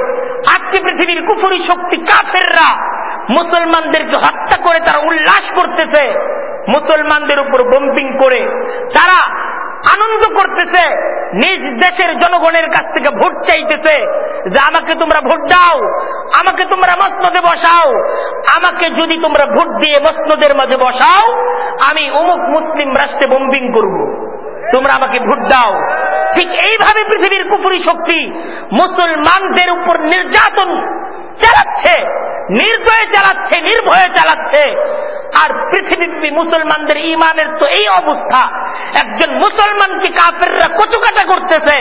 আজকে পৃথিবীর কুফুরি শক্তি কাফেররা মুসলমানদেরকে হত্যা করে তারা উল্লাস করতেছে, মুসলমানদের উপর বম্পিং করে, তারা আনন্দ করতেছে, নিজ দেশের জনগণের কাছ থেকে ভোট চাইতেছে যে আমাকে তোমরা ভোট দাও, আমাকে তোমরা মসনদে বসাও, আমাকে যদি তোমরা ভোট দিয়ে মসনদের মাঝে বসাও, আমি অমুক মুসলিম রাষ্ট্রে বম্বিং করব। তোমরা আমাকে ভোট দাও। ঠিক এইভাবে পৃথিবীর কুপুরি শক্তি মুসলমানদের উপর নির্যাতন চালাচ্ছে, নির্দয়ে চালাচ্ছে, নির্ভয়ে চালাচ্ছে। আর পৃথিবী মুসলমানদের ইমানের তো এই অবস্থা, একজন মুসলমানকে কাফেররা কচুকাটা করতেছে।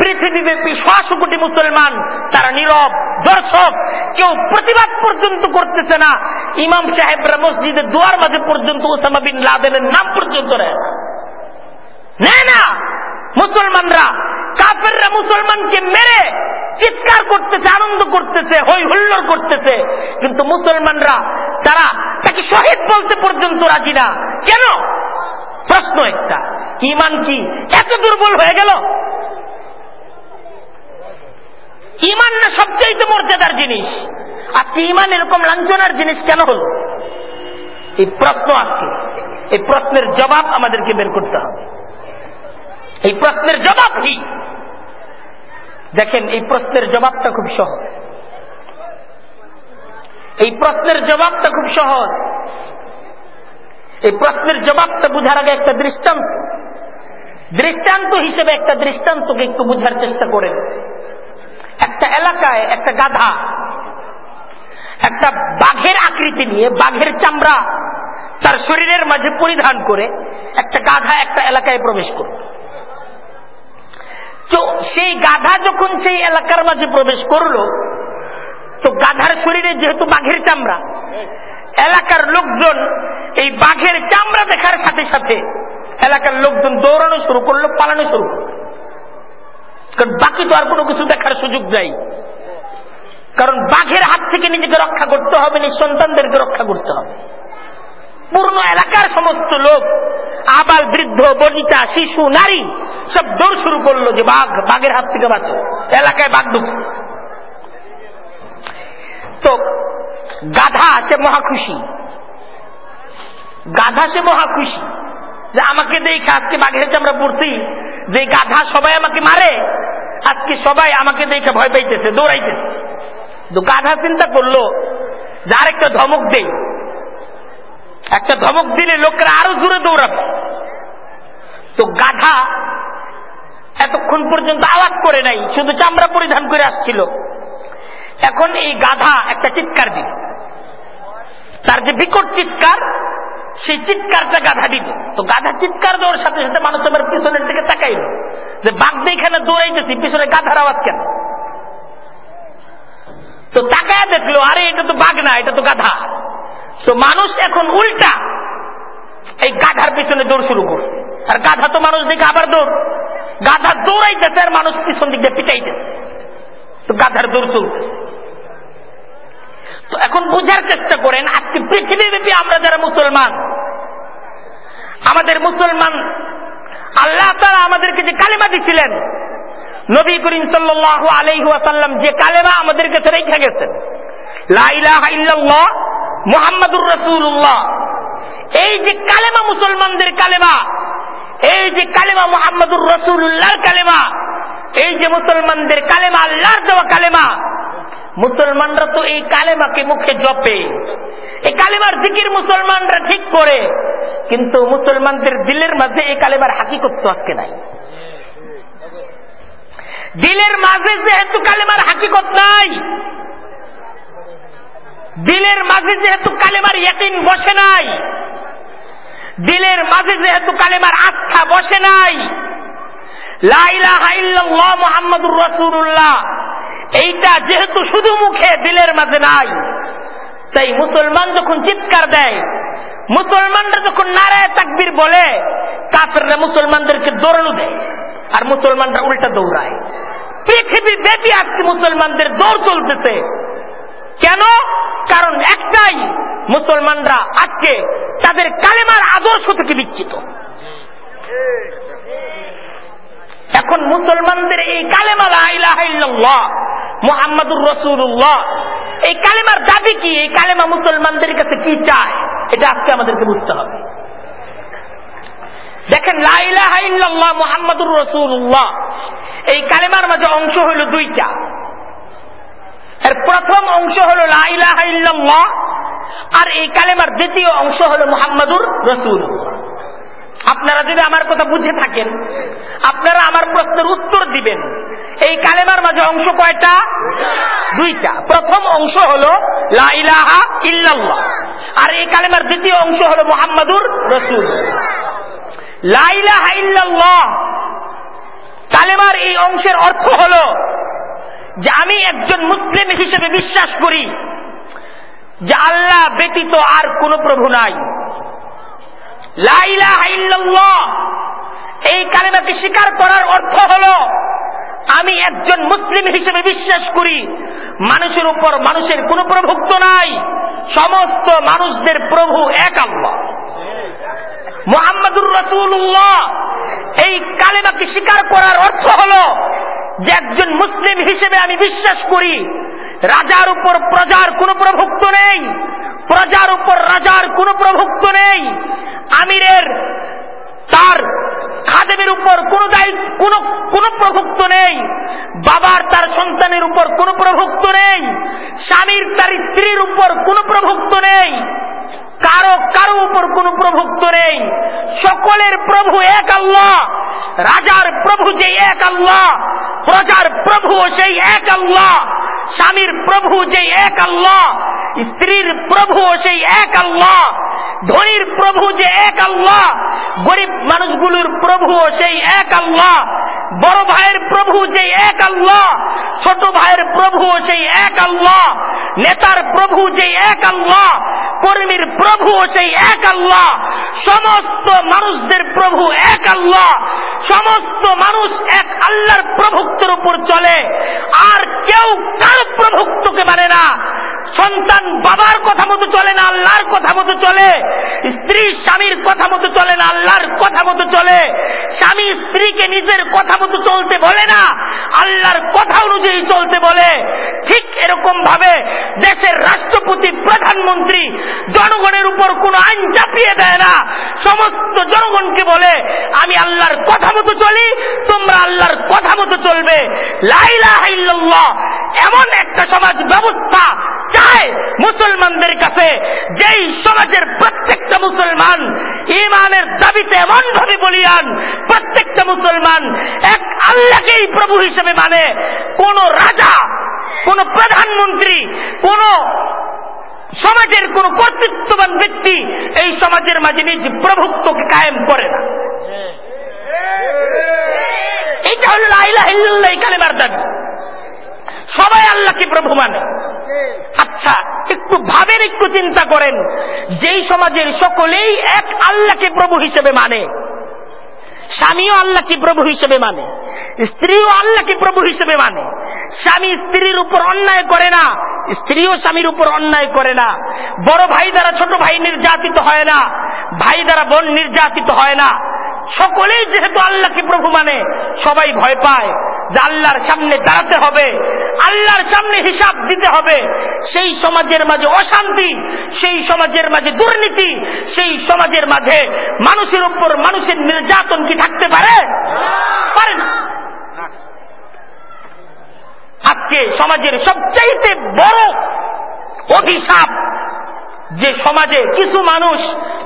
পৃথিবীব্যাপী ছশো কোটি মুসলমান, তারা নীরব দর্শক কেউ প্রতিবাদ পর্যন্ত করতেছে না। ইমাম সাহেবরা মসজিদের দুয়ার মাঝে পর্যন্ত ওসামা বিন লাদেনের নাম পর্যন্ত মুসলমানরা কাফেররা মুসলমানকে মেরে চিৎকার করতেছে, আনন্দ করতেছে হই হুল্লোড় করতেছে। কিন্তু মুসলমানরা, তারা তাকে শহীদ বলতে পর্যন্ত রাজি না। কেন? প্রশ্ন একটা, ইমান কি এত দুর্বল হয়ে গেল? ইমান না সবচেয়ে মর্যাদার জিনিস? আজকে ইমান এরকম লাঞ্ছনার জিনিস কেন হল? এই প্রশ্ন আজকে এই প্রশ্নের জবাব আমাদেরকে বের করতে হবে। এই প্রশ্নের জবাব কি? দেখেন, এই প্রশ্নের জবাবটা খুব সহজ। এই প্রশ্নের জবাবটা খুব সহজ। এই প্রশ্নের জবাবটা বুঝার আগে একটা দৃষ্টান্ত। দৃষ্টান্ত হিসেবে একটা দৃষ্টান্তকে একটু বুঝার চেষ্টা করেন। একটা এলাকায় একটা গাধা, একটা বাঘের আকৃতি নিয়ে, বাঘের চামড়া তার শরীরের মাঝে পরিধান করে একটা গাধা একটা এলাকায় প্রবেশ করল তো সেই গাধা যখন সেই এলাকার মাঝে প্রবেশ করল, তো গাধার শরীরে যেহেতু বাঘের চামড়া, এলাকার লোকজন এই বাঘের চামড়া দেখার সাথে সাথে এলাকার লোকজন দৌড়ানো শুরু করল, পালানো শুরু করল। কারণ বাকি তো আর কোনো কিছু দেখার সুযোগ নাই। কারণ বাঘের হাত থেকে নিজেকে রক্ষা করতে হবে সন্তানদেরকে রক্ষা করতে হবে। পূর্ণ এলাকার সমস্ত লোক, আবাল বৃদ্ধ, বনিতা, শিশু, নারী, সব দৌড় শুরু করল যে বাঘ, বাঘের হাত থেকে বাঁচো। এলাকায় বাঘ ঢুকছে তো গাধা সে মহা খুশি। গাধা সে মহা খুশি যে আমাকে দেখে আজকে বাঘের আমরা পড়ছি যে গাধা সবাই আমাকে মারে, আজকে সবাই আমাকে দেখে ভয় পাইতেছে, দৌড়াইতেছে। তো গাধা চিন্তা করল যে আরেকটা ধমক দেই। একটা ধমক দিলে লোকেরা আরও জোরে দৌড়াবে। তো গাধা এতক্ষণ পর্যন্ত আওয়াজ করে নাই, শুধু চামড়া পরিধান করে আসছিল। এখন এই গাধা একটা চিৎকার দিল। তার যে বিকট চিৎকার, সেই চিৎকারটা গাধা দিল। তো গাধা চিৎকার দেওয়ার সাথে সাথে মানুষ আবার পিছনের দিকে তাকাইল। যে, বাঘ এখানে দৌড়াইতেছি, পিছনে গাধার আওয়াজ কেন? তো তাকায় দেখল, আরে, এটা তো বাঘ না, এটা তো গাধা। তো মানুষ এখন উল্টা। এই গাধার পিছনে দৌড় শুরু করছে। আর গাধা তো মানুষ দেখে আবার দৌড়। গাধা দৌড়াইতেছে আর মানুষ পিছন দিক দিয়ে পিটাইতেছে। তো গাধার দৌড় চলছে। তো এখন বোঝার চেষ্টা করেন, আজকে পৃথিবীব্যাপী আমরা যারা মুসলমান, আমাদের মুসলমান, আল্লাহ তারা আমাদেরকে যে কালেমা দিছিলেন, নবী করিম সাল্লাহ আলাইহাসাল্লাম যে কালেমা আমাদের কাছে রেখে গেছেন লাইলাহ মোহাম্মদুর রসুল্লাহ এই যে কালেমা মুসলমানদের কালেমা, এই যে কালেমা মোহাম্মদুর রসুল্লাহর কালেমা, এই যে মুসলমানদের কালেমা, আল্লাহর দেওয়া কালেমা, মুসলমানরা তো এই কালেমাকে মুখে জপে। এই কালেমার দিকির মুসলমানরা ঠিক করে, কিন্তু মুসলমানদের দিলের মাঝে এই কালেমার হাকিকত তো আজকে নাই। দিলের মাঝে যেহেতু কালেমার হাকিকত নাই দিলের মাঝে যেহেতু কালেমার ইয়াকিন বসে নাই, দিলের মাঝে যেহেতু কালেমার আস্থা বসে নাই মোহাম্মদুর রসুল্লাহ এইটা যেহেতু শুধু মুখে দিলের মাঝে নাই, তাই মুসলমান যখন চিৎকার দেয়, মুসলমানরা যখন নারায় তাকবির বলে, কাফেররা মুসলমানদেরকে দৌড়ানো দেয়, আর মুসলমানরা উল্টা দৌড়ায়। পৃথিবী ব্যাপী আজকে মুসলমানদের দৌড় চলতেছে। কেন? কারণ একটাই, মুসলমানরা আজকে তাদের কালেমার আদর্শ থেকে বিচ্ছিত এখন মুসলমানদের এই ইলাহাইল্লাহ মোহাম্মদুর রসুল্লাহ এই কালেমার দাবি কি? এই কালেমা মুসলমানদের কাছে কি চায়? এটা আজকে আমাদেরকে বুঝতে হবে। দেখেন লাইলাহাইল্লাহ মোহাম্মদুর রসুল্লাহ এই কালেমার মাঝে অংশ হইল দুইটা। এর প্রথম অংশ হল আর এই কালেমার দ্বিতীয় অংশ হল মোহাম্মদুর রসুল আপনারা যদি আমার কথা বুঝে থাকেন, আপনারা আমার প্রশ্নের উত্তর দিবেন। এই কালেমার মাঝে অংশ কয়টা? দুইটা। প্রথম অংশ হল লাইলাহা ইল্লাল্লাহ, আর এই কালেমার দ্বিতীয় অংশ হল মোহাম্মদুর রসুল লাইলাহা ইল্লাল্লাহ, কালেমার এই অংশের অর্থ হল যে আমি একজন মুসলিম হিসেবে বিশ্বাস করি যে আল্লাহ ব্যতীত আর কোন প্রভু নাই। এই কালেমাকে স্বীকার করার অর্থ হল, আমি একজন মুসলিম হিসেবে বিশ্বাস করি, মানুষের উপর মানুষের কোন প্রভুত্ব নাই, সমস্ত মানুষদের প্রভু এক আল্লাহ। মোহাম্মদুর রসুল্লাহ এই কালেমাকে স্বীকার করার অর্থ হল যে একজন মুসলিম হিসেবে আমি বিশ্বাস করি, রাজার উপর প্রজার কোন প্রভুত্ব নেই, প্রজার উপর রাজার কোনো প্রভুত্ব নেই, আমিরের তার খাদেমের উপর কোন দায়িত্ব, কোন কোন প্রভুত্ব নেই, বাবার তার সন্তানের উপর কোন প্রভুত্ব নেই, স্বামীর তার স্ত্রীর উপর কোন প্রভুত্ব নেই। কারও কারও উপর কোন প্রভুত্ব নেই। সকলের প্রভু এক আল্লাহ, রাজার প্রভু যে এক আল্লাহ, প্রজার প্রভু সেই এক আল্লাহ, স্বামীর প্রভু যে এক আল্লাহ, স্ত্রীর প্রভু সেই এক আল্লাহ, ধনীর প্রভু যে এক আল্লাহ, গরিব মানুষগুলোর প্রভু সেই এক আল্লাহ বড় ভাইয়ের প্রভু যে এক আল্লাহ, ছোট ভাইয়ের প্রভু সেই এক আল্লাহ, নেতার প্রভু যে এক আল্লাহ, কর্মীর প্রভু সেই এক আল্লাহ, সমস্ত মানুষদের প্রভু এক আল্লাহ, সমস্ত মানুষ এক আল্লাহর প্রভুত্বের উপর চলে। আর কেউ কার প্রভুত্বকে মানে না। সন্তান বাবার কথা মতো চলে না, আল্লাহর কথা মতো চলে। স্ত্রী স্বামীর কথা মতো চলে না, আল্লাহর কথা মতো চলে। স্বামী স্ত্রীকে নিজের কথা মতো চলতে বলে না। আল্লাহর কথা অনুযায়ী চলতে বলে। ঠিক এরকম ভাবে দেশের রাষ্ট্রপতি, প্রধানমন্ত্রী জনগণের উপর কোন আইন চাপিয়ে দেয় না। সমস্ত জনগণকে বলে, আমি আল্লাহর কথা মতো চলি, তোমরা আল্লাহর কথা মতো চলবে। এমন একটা সমাজ ব্যবস্থা চায় মুসলমানদের কাছে, যেই সমাজের প্রত্যেকটা মুসলমান ইমানের দাবিতে এমন ভাবে বলিয়ান, প্রত্যেকটা মুসলমান এক আল্লাহকেই প্রভু হিসেবে মানে কোন রাজা, কোন প্রধানমন্ত্রী, কোন সমাজের কোন কর্তৃত্ববান ব্যক্তি এই সমাজের মাঝে নিজ প্রভুত্বকে কায়েম করে না। এইটা হল হিল্লাই কালেমার দাবি। সবাই আল্লাহকে প্রভু মানে। আচ্ছা একটু ভাবেন, একটু চিন্তা করেন। যেই সমাজের সকলেই এক আল্লাহকে প্রভু হিসেবে মানে। স্বামীও আল্লাহকে প্রভু হিসেবে মানে। স্ত্রীও আল্লাহকে প্রভু হিসেবে মানে। স্বামী স্ত্রীর উপর অন্যায় করে না, স্ত্রীও স্বামীর উপর অন্যায় করে না। বড় ভাই দ্বারা ছোট ভাই নির্যাতিত হয় না, ভাই দ্বারা বোন নির্যাতিত হয় না। সকলেই যেহেতু আল্লাহকে প্রভু মানে সবাই ভয় পায় যে আল্লাহর সামনে দাঁড়াতে হবে, আল্লাহর সামনে হিসাব দিতে হবে। সেই সমাজের মাঝে অশান্তি, সেই সমাজের মাঝে দুর্নীতি, সেই সমাজের মাঝে মানুষের উপর মানুষের নির্যাতন কি থাকতে পারে? পারে না। আজকে সমাজের সবচাইতে বড় অভিশাপ যে সমাজে কিছু মানুষ,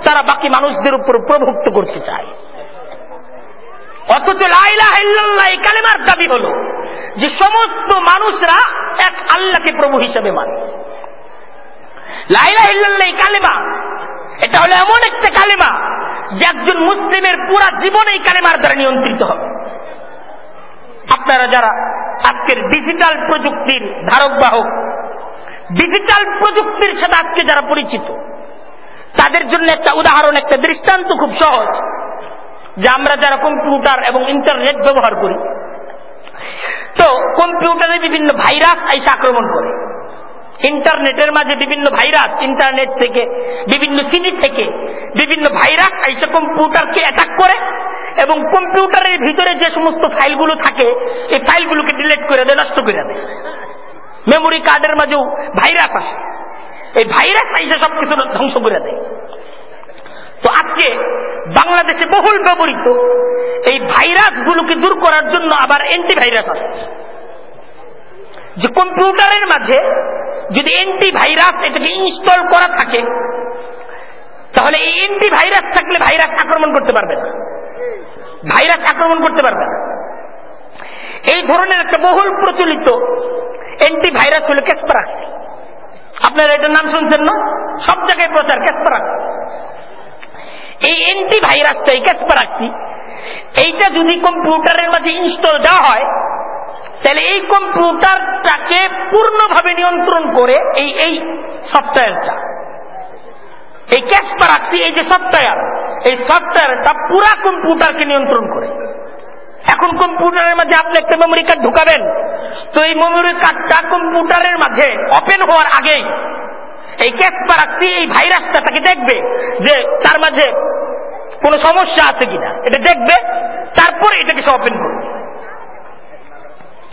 তারা বাকি মানুষদের উপর প্রভুক্ত করতে চায়। অথচ কালেমার দাবি হলো যে সমস্ত মানুষরা এক আল্লাহকে প্রভু হিসেবে মানে। লাইলা হিল্লাল্লাহ কালেমা, এটা হলো এমন একটা কালেমা যে একজন মুসলিমের পুরা জীবন এই কালেমার দ্বারা নিয়ন্ত্রিত হবে। আপনারা যারা আজকের ডিজিটাল প্রযুক্তির ধারক বাহক ডিজিটাল প্রযুক্তির সাথে আজকে যারা পরিচিত, তাদের জন্য একটা উদাহরণ, একটা দৃষ্টান্ত খুব সহজ। যে আমরা যারা কম্পিউটার এবং ইন্টারনেট ব্যবহার করি। তো কম্পিউটারে বিভিন্ন ভাইরাস আইসা আক্রমণ করে। ইন্টারনেটের মাঝে বিভিন্ন ভাইরাস, ইন্টারনেট থেকে, বিভিন্ন সিটি থেকে বিভিন্ন ভাইরাস আইসা কম্পিউটারকে অ্যাটাক করে এবং কম্পিউটারের ভিতরে যে সমস্ত ফাইলগুলো থাকে, এই ফাইলগুলোকে ডিলিট করে দেয়, নষ্ট করে দেয়। মেমোরি কার্ডের মাঝেও ভাইরাস আসে। এই ভাইরাস আইসা সবকিছু ধ্বংস করে দেয়। তো আজকে বাংলাদেশে বহুল ব্যবহৃত এই ভাইরাস গুলোকে দূর করার জন্য আবার অ্যান্টিভাইরাস আছে যে কম্পিউটারের মাঝে যদি অ্যান্টি ভাইরাস এটাকে ইনস্টল করা থাকে, তাহলে এই অ্যান্টি ভাইরাস থাকলে ভাইরাস আক্রমণ করতে পারবে না। ভাইরাস আক্রমণ করতে পারবে না। এই ধরনের একটা বহুল প্রচলিত অ্যান্টি ভাইরাস হলো ক্যাসপারাক্স আপনারা এটার নাম শুনছেন না? সব জায়গায় প্রচার ক্যাসপারাক্স এই অ্যান্টি ভাইরাসটা এই ক্যাসপারাক্সি এইটা যদি কম্পিউটারের মাঝে ইনস্টল দেওয়া হয়, তাহলে এই কম্পিউটারটাকে পূর্ণভাবে নিয়ন্ত্রণ করে এই এই সফটওয়্যারটা এই ক্যাসপারাক্সি এই যে সফটওয়্যার এই সফটওয়্যারটা পুরা কম্পিউটারকে নিয়ন্ত্রণ করে। এখন কম্পিউটারের মাঝে আপনি একটা মেমোরি কার্ড ঢুকাবেন, তো এই মেমোরি কার্ডটা কম্পিউটারের মাঝে ওপেন হওয়ার আগেই এই ক্যাসপারাক্সি এই ভাইরাসটা তাকে দেখবে যে তার মাঝে কোনো সমস্যা আছে কিনা। এটা দেখবে, তারপরে এটাকে সে ওপেন করবে।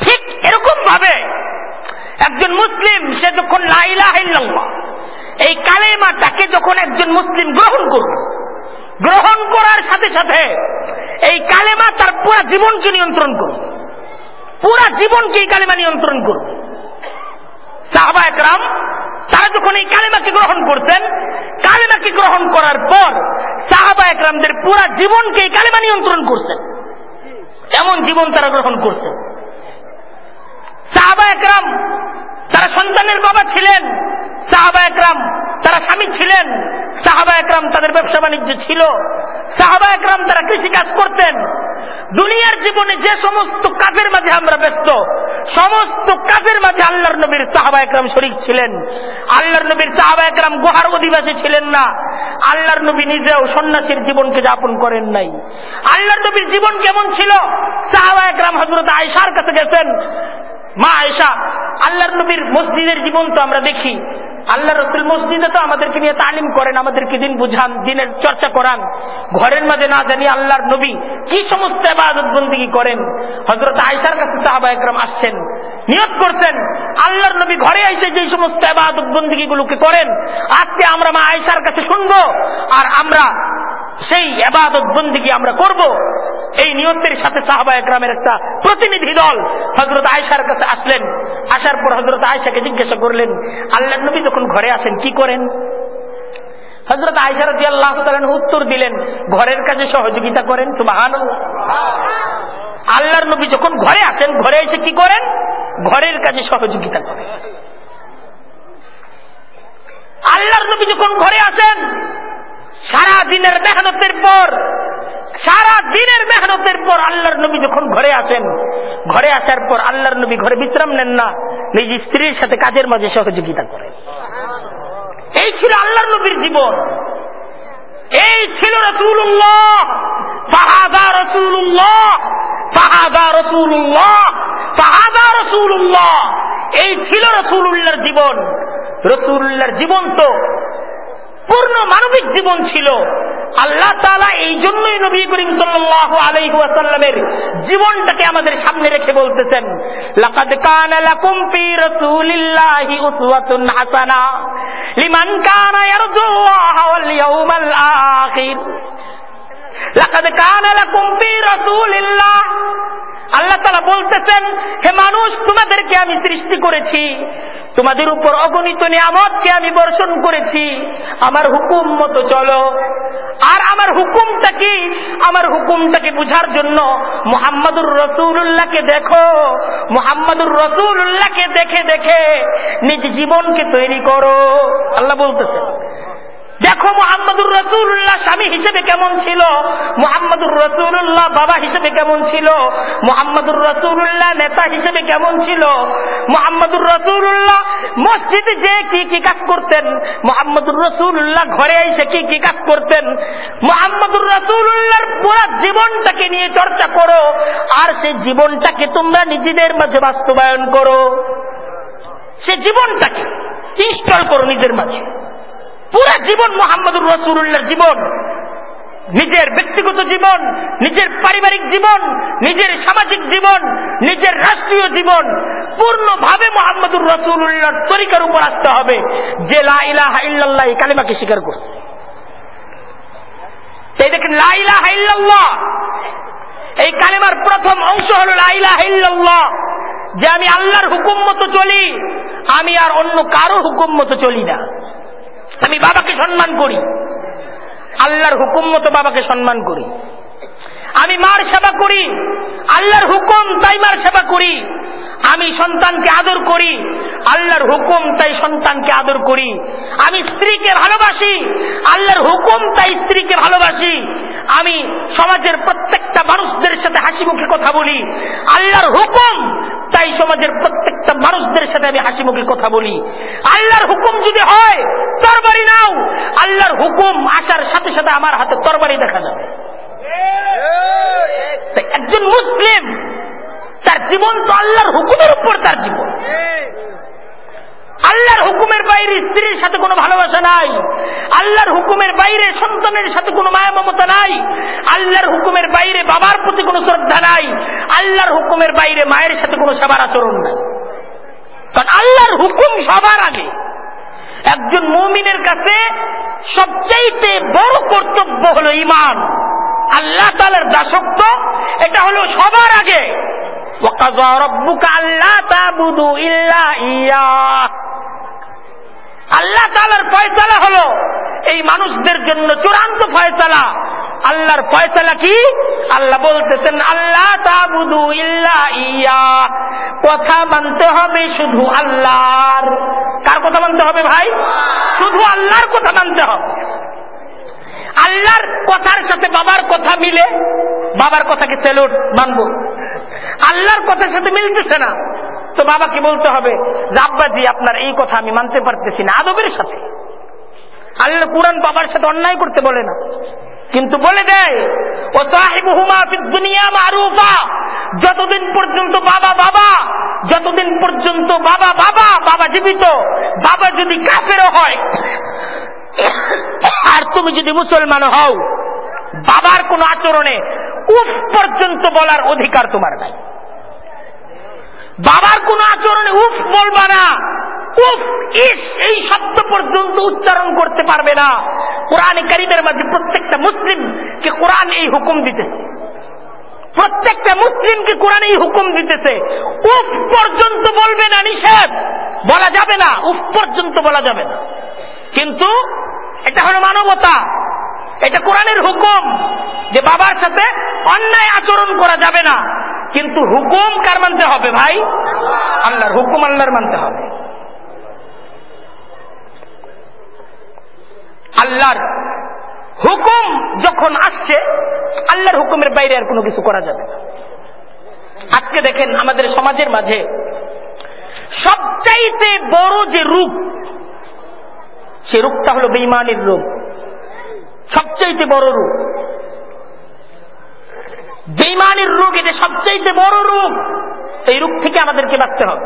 ঠিক এরকম ভাবে একজন মুসলিম, সে যখন লাইলাহ এই কালেমাটাকে যখন একজন মুসলিম গ্রহণ করবে, গ্রহণ করার সাথে সাথে এই কালেমা তার পুরা জীবনকে নিয়ন্ত্রণ করবে। পুরা জীবনকে এই কালেমা নিয়ন্ত্রণ করবে। সাহাবা একরাম তারা যখন এই কালেমাকে গ্রহণ করতেন, কালেমাকে গ্রহণ করার পর সাহাবা একরামদের পুরা জীবনকে এই কালেমা নিয়ন্ত্রণ করছেন এমন জীবন তারা গ্রহণ করছেন সাহাবা একরাম তারা সন্তানের বাবা ছিলেন, সাহাবা একরাম তারা স্বামী ছিলেন, সাহাবা একরাম তাদের ব্যবসা বাণিজ্য ছিল, সাহাবা একরাম তারা কৃষিকাজ করতেন দুনিয়ার জীবনে যে সমস্ত কাজের মাঝে আমরা ব্যস্ত, সমস্ত কাজের মাঝে আল্লাহর নবীর সাহাবা একরাম শরিক ছিলেন। আল্লাহর নবীর সাহাবা একরাম গুহার অধিবাসী ছিলেন না। আল্লাহর নবী নিজেও সন্ন্যাসীর জীবনকে যাপন করেন নাই। আল্লাহর নবীর জীবন কেমন ছিল? সাহাবা একরাম হজরত আয়সার কাছে গেছেন। মা আয়সা আল্লাহর নবীর মসজিদের জীবন তো আমরা দেখি। আল্লাহ রসুল মসজিদে তো আমাদেরকে নিয়ে তালিম করেন, আমাদেরকে দিন বুঝান, দিনের চর্চা করান। ঘরের মাঝে না জানি আল্লাহর নবী কি সমস্ত আবাদত বন্দিগি করেন। হজরত আয়সার কাছে সাহাবা একরাম আসছেন, নিয়োগ করছেন। আল্লাহর নবী ঘরে এসে যে সমস্ত আবাদত বন্দিগি গুলোকে করেন, আজকে আমরা মা আয়সার কাছে শুনব, আর আমরা সেই আবাদত বন্দিগি আমরা করব। এই নিয়তের সাথে সাহাবা একরামের একটা প্রতিনিধি দল হজরত আয়সার কাছে আসলেন। আসার পর হজরত আয়সাকে জিজ্ঞাসা করলেন, আল্লাহ নবী যখন ঘরে আসেন কি করেন? হজরত আয়সারতি আল্লাহ উত্তর দিলেন, ঘরের কাজে সহযোগিতা করেন সুবাহান আল্লাহর নবী যখন ঘরে আসেন, ঘরে এসে কি করেন? ঘরের কাজে সহযোগিতা করেন। আল্লাহর নবী যখন ঘরে আসেন সারা দিনের মেহনতের পর সারা দিনের মেহনতের পর আল্লাহর নবী যখন ঘরে আসেন, ঘরে আসার পর আল্লাহর নবী ঘরে বিশ্রাম নেন না, নিজ স্ত্রীর সাথে কাজের মাঝে সহযোগিতা করেন এই ছিল আল্লাহর নবীর জীবন। এই ছিল রসুল্লাহ এই ছিল রসুল্লাহর জীবন। রসুল্লাহর জীবন তো পূর্ণ মানবিক জীবন ছিল। আল্লাহ তালা এই জন্যই নবী করিম সাল্লাহ আলাইসাল্লামের জীবনটাকে আমাদের সামনে রেখে বলতেছেন, লাকাদ হাসানা কানা আল্লাহ তালা বলতেছেন, হে মানুষ, তোমাদেরকে আমি সৃষ্টি করেছি। তোমাদের উপর অগণিত নিয়ামতকে আমি বর্ষণ করেছি। আমার হুকুম মতো চলো। আর আমার হুকুমটা কি? আমার হুকুমটাকে বুঝার জন্য মোহাম্মদুর রসুল্লাহকে দেখো। মোহাম্মদুর রসুল্লাহকে দেখে দেখে নিজ জীবনকে তৈরি করো। আল্লাহ বলতেছেন দেখো মোহাম্মদুর রসুল্লাহ স্বামী হিসেবে কেমন ছিল? মোহাম্মদুর রসুল্লাহ বাবা হিসেবে কেমন ছিল? মোহাম্মদুর রসুল্লাহ নেতা হিসেবে কেমন ছিল? মোহাম্মদুর রসুল্লাহ মসজিদে যে কি কি কাজ করতেন? মোহাম্মদুর রসুল্লাহ ঘরে এসে কি কি কাজ করতেন? মোহাম্মদুর রসুল্লাহর পুরো জীবনটাকে নিয়ে চর্চা করো, আর সেই জীবনটাকে তোমরা নিজেদের মাঝে বাস্তবায়ন করো। সে জীবনটাকে ইনস্টল করো নিজের মাঝে? পুরা জীবন মোহাম্মদুর রসুল্লাহর জীবন। নিজের ব্যক্তিগত জীবন, নিজের পারিবারিক জীবন, নিজের সামাজিক জীবন, নিজের রাষ্ট্রীয় জীবন, পূর্ণভাবে মোহাম্মদুর রসুল্লাহর তরিকার উপর আসতে হবে। যে এই কালিমাকে স্বীকার করছে। এই দেখেন লাইলাহ এই কালিমার প্রথম অংশ হল লাইলাহ যে আমি আল্লাহর হুকুম মতো চলি, আমি আর অন্য কারও হুকুম মতো চলি না। আমি বাবাকে সম্মান করি। আল্লাহর হুকুম মতো বাবাকে সম্মান করি। আমি মার সেবা করি, আল্লাহর হুকুম তাই মার সেবা করি, আমি সন্তানকে আদর করি, আল্লাহর হুকুম তাই সন্তানকে আদর করি, আমি স্ত্রীকে ভালোবাসি, আল্লাহর হুকুম তাই স্ত্রীকে ভালোবাসি, আমি সমাজের প্রত্যেকটা মানুষদের সাথে হাসি মুখে কথা বলি, আল্লাহর হুকুম তাই সমাজের প্রত্যেকটা মানুষদের সাথে আমি হাসি মুখে কথা বলি। আল্লাহর হুকুম যদি হয়, তরবারি নাও, আল্লাহর হুকুম আসার সাথে সাথে আমার হাতে তরবারি দেখা যাবে। একজন মুসলিম, তার জীবন তো আল্লাহর হুকুমের উপর তার জীবন। আল্লাহর হুকুমের বাইরে স্ত্রীর সাথে কোনো ভালোবাসা নাই। আল্লাহর হুকুমের বাইরে সন্তানের সাথে কোনো মায়া মমতা নাই। আল্লাহর হুকুমের বাইরে বাবার প্রতি কোনো শ্রদ্ধা নাই। আল্লাহর হুকুমের বাইরে মায়ের সাথে কোনো সেবার আচরণ নাই। কারণ আল্লাহর হুকুম সবার আগে। একজন মমিনের কাছে সবচাইতে বড় কর্তব্য হলো ইমান আল্লাহ তালের দাসত্ব, এটা হলো সবার আগে। আল্লাহ তালার ফয়সালা হলো এই মানুষদের জন্য চূড়ান্ত ফয়সালা। আল্লাহর ফয়সালা কি? আল্লাহ বলতেছেন আল্লাহ তাবুদু ইল্লা ইয়া কথা মানতে হবে শুধু আল্লাহর। কার কথা মানতে হবে ভাই? শুধু আল্লাহর কথা মানতে হবে। আল্লাহর কথার সাথে বাবার কথা মিলে, বাবার কথাকে সেলুট মানব? আল্লাহর কথার সাথে মিলতেছে না। তো বাবাকে বলতে হবে আব্বাজি, আপনার এই কথা আমি মানতে পারতেছি না, আদবের সাথে। আল্লাহ কোরআন বাবার সাথে অন্যায় করতে বলে না। কিন্তু বলে দেয় ও দুনিয়া যতদিন পর্যন্ত বাবা বাবা, যতদিন পর্যন্ত বাবা বাবা বাবা জীবিত, বাবা যদি কাফেরও হয় আর তুমি যদি মুসলমান হও, বাবার কোন আচরণে উফ পর্যন্ত বলার অধিকার তোমার নাই। বাবার কোন আচরণে উফ বলবা না। উফ, ইস, এই শব্দ পর্যন্ত উচ্চারণ করতে পারবে না। কোরআন কারিমের মাঝে প্রত্যেকটা মুসলিমকে কোরআন এই হুকুম দিতেছে। প্রত্যেকটা মুসলিমকে কোরআন এই হুকুম দিতেছে। উফ পর্যন্ত বলবে না নিষেধ। বলা যাবে না। উফ পর্যন্ত বলা যাবে না। কিন্তু এটা হলো মানবতা। এটা কোরআনের হুকুম যে বাবার সাথে অন্যায় আচরণ করা যাবে না। কিন্তু হুকুম কার মানতে হবে ভাই? আল্লাহর হুকুম আল্লাহর মানতে হবে। আল্লাহর হুকুম যখন আসছে, আল্লাহর হুকুমের বাইরে আর কোনো কিছু করা যাবে না। আজকে দেখেন আমাদের সমাজের মাঝে সবচাইতে বড় যে রূপ সে রূপটা হলো বেইমানির রূপ। সবচাইতে বড় রূপ। বেইমানির রোগ এটা সবচাইতে বড় রোগ এই রোগ থেকে আমাদেরকে বাঁচতে হবে।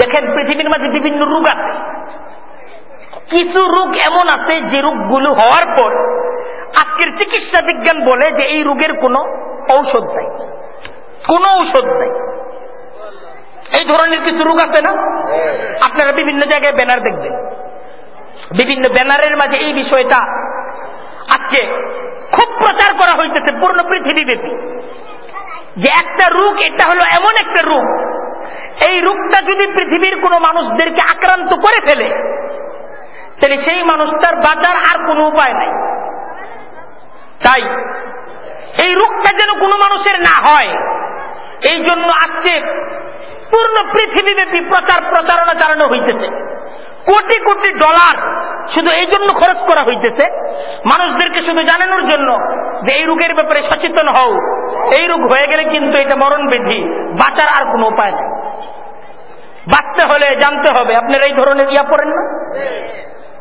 দেখেন, পৃথিবীর মাঝে বিভিন্ন রোগ আছে। কিছু রোগ এমন আছে যে রোগগুলো হওয়ার পর আজকের চিকিৎসা বিজ্ঞান বলে যে এই রোগের কোনো ঔষধ নাই। কোন ঔষধ নাই। এই ধরনের কিছু রোগ আছে না? আপনারা বিভিন্ন জায়গায় ব্যানার দেখবেন। বিভিন্ন ব্যানারের মাঝে এই বিষয়টা আজকে খুব প্রচার করা হইতেছে পূর্ণ পৃথিবীব্যাপী। যে একটা রোগ, এটা হলো এমন একটা রোগ। এই রোগটা যদি পৃথিবীর কোনো মানুষদেরকে আক্রান্ত করে ফেলে, তাহলে সেই মানুষটার বাঁচার আর কোনো উপায় নাই। তাই এই রোগটা যেন কোনো মানুষের না হয়, এই জন্য আজকে পূর্ণ পৃথিবীব্যাপী প্রচার প্রচারণা চালানো হইতেছে। কোটি কোটি ডলার শুধু এই জন্য খরচ করা হইতেছে। মানুষদেরকে শুধু জানানোর জন্য যে এই রোগের ব্যাপারে সচেতন হও। এই রোগ হয়ে গেলে কিন্তু এটা মরণ বিধি বাঁচার আর কোনো উপায় নেই। বাঁচতে হলে জানতে হবে, আপনারা এই ধরনের ইয়া পড়েন না?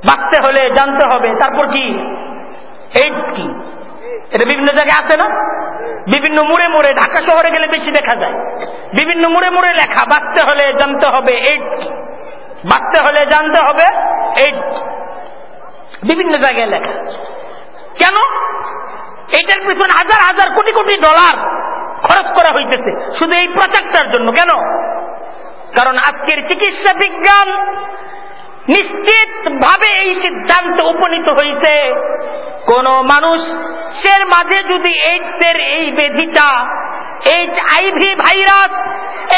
বাঁচতে হলে জানতে হবে, তারপর কি? এইডস কি? এটা বিভিন্ন জায়গায় আছে না? বিভিন্ন মোড়ে মোড়ে, ঢাকা শহরে গেলে বেশি দেখা যায়। বিভিন্ন মুড়ে মুড়ে লেখা, বাঁচতে হলে জানতে হবে কি বাঁচতে হলে জানতে হবে এইডস বিভিন্ন জায়গায় লেখা। কেন? এইটার পিছনে হাজার হাজার কোটি কোটি ডলার খরচ করা হইতেছে। শুধু এই প্রচারটার জন্য। কেন? কারণ আজকের চিকিৎসা বিজ্ঞান নিশ্চিত ভাবে এই সিদ্ধান্তে উপনীত হয়েছে কোন মানুষের মাঝে যদি এইডসের এই বেধিটা এইচ আইভি ভাইরাস,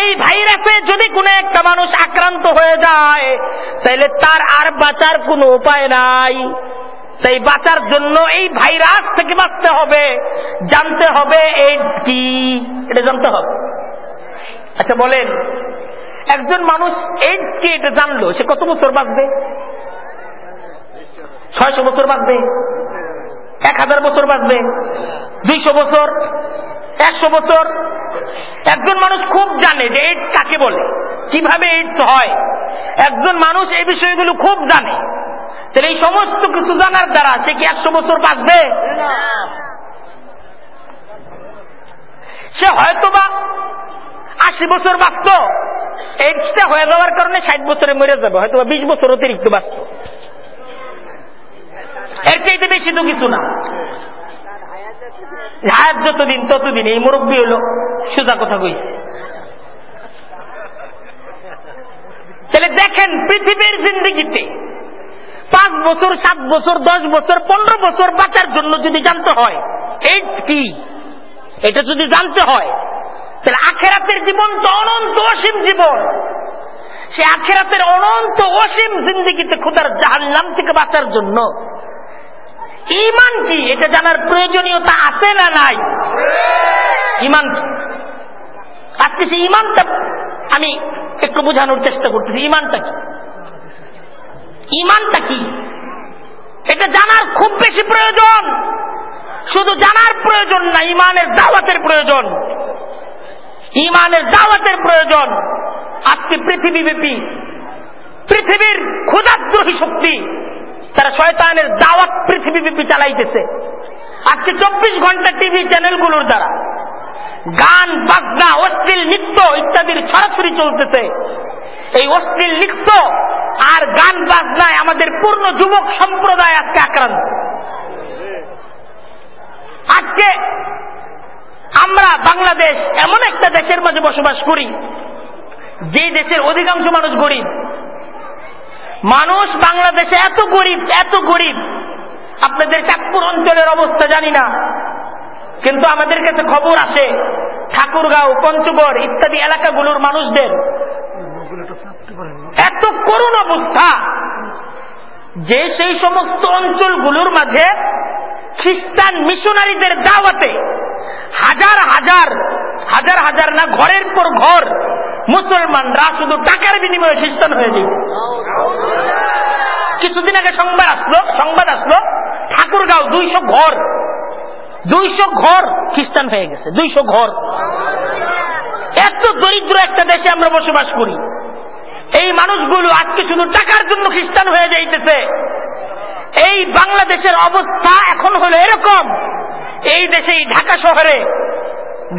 এই ভাইরাসে যদি কোনো একটা মানুষ আক্রান্ত হয়ে যায় তাহলে তার আর বাঁচার কোনো উপায় নাই। তাই বাঁচার জন্য এই ভাইরাস থেকে বাঁচতে হবে, জানতে হবে এইডস কি, এটা জানতে হবে। আচ্ছা বলেন। একজন মানুষ এইডস কি এটা জানলো, সে কত বছর বাঁচবে? ছয়শো বছর বাঁচবে? এক হাজার বছর বাঁচবে? দুইশো বছর? একশো বছর? একজন মানুষ খুব জানে যে এইডস কাকে বলে, কীভাবে এইডস হয়। একজন মানুষ এই বিষয়গুলো খুব জানে। তাহলে এই সমস্ত কিছু জানার দ্বারা সে কি একশো বছর বাঁচবে? সে হয়তোবা আশি বছর বাঁচত এইডসটা হয়ে যাওয়ার কারণে ষাট বছরে মরে যাবে হয়তো বিশ বছর অতিরিক্ত বাঁচত এর চাইতে বেশি তো কিছু না। হায়াত যতদিন, ততদিন, এই মুরব্বী হলো সোজা কথা কইছে। তাহলে দেখেন, পৃথিবীর জিন্দিগিতে পাঁচ বছর, সাত বছর, দশ বছর, পনেরো বছর বাঁচার জন্য যদি জানতে হয় এইডস কি? এটা যদি জানতে হয় তাহলে আখেরাতের জীবন তো অনন্ত অসীম জীবন। সে আখেরাতের অনন্ত অসীম জিন্দিগিতে খুদার জাহান্নাম থেকে বাঁচার জন্য ইমান কি এটা জানার প্রয়োজনীয়তা আছে না নাই? ইমান কি আজকে সে ইমানটা আমি একটু বোঝানোর চেষ্টা করতেছি ইমানটা কি? ইমানটা কি? এটা জানার খুব বেশি প্রয়োজন। শুধু জানার প্রয়োজন না ইমানের দাওয়াতের প্রয়োজন। ইমানের দাওয়াতের প্রয়োজন। আজকে পৃথিবী পৃথিবীব্যাপী, পৃথিবীর ক্ষুদাদ্রোহী শক্তি, তারা শয়তানের দাওয়াত পৃথিবী পৃথিবীব্যাপী চালাইতেছে। আজকে চব্বিশ ঘণ্টা টিভি চ্যানেলগুলোর দ্বারা গান, বাজনা, অশ্লীল নৃত্য ইত্যাদির ছড়াছড়ি চলতেছে। এই অশ্লীল নৃত্য আর গান, বাজনায় আমাদের পূর্ণ যুবক সম্প্রদায় আজকে আক্রান্ত। আজকে আমরা বাংলাদেশ এমন একটা দেশের মাঝে বসবাস করি, যে দেশের অধিকাংশ মানুষ গরিব। মানুষ বাংলাদেশে এত গরিব এত গরিব। আপনাদের চাঁদপুর অঞ্চলের অবস্থা জানি না, কিন্তু আমাদের কাছে খবর আসে ঠাকুরগাঁও, পঞ্চগড় ইত্যাদি এলাকাগুলোর মানুষদের। এত করুণ অবস্থা যে সেই সমস্ত অঞ্চলগুলোর মাঝে খ্রিস্টান মিশনারিদের দাওয়াতে হাজার হাজার হাজার হাজার না, ঘরের পর ঘর মুসলমানরা শুধু টাকার বিনিময়ে খ্রিস্টান হয়ে যায় কিছুদিন আগে সংবাদ আসলো সংবাদ আসলো, ঠাকুরগাঁও দুইশো ঘর দুইশো ঘর খ্রিস্টান হয়ে গেছে, দুইশো ঘর। এত দরিদ্র একটা দেশে আমরা বসবাস করি। এই মানুষগুলো আজকে শুধু টাকার জন্য খ্রিস্টান হয়ে যাইতেছে। এই বাংলাদেশের অবস্থা এখন হলো এরকম। এই দেশে ঢাকা শহরে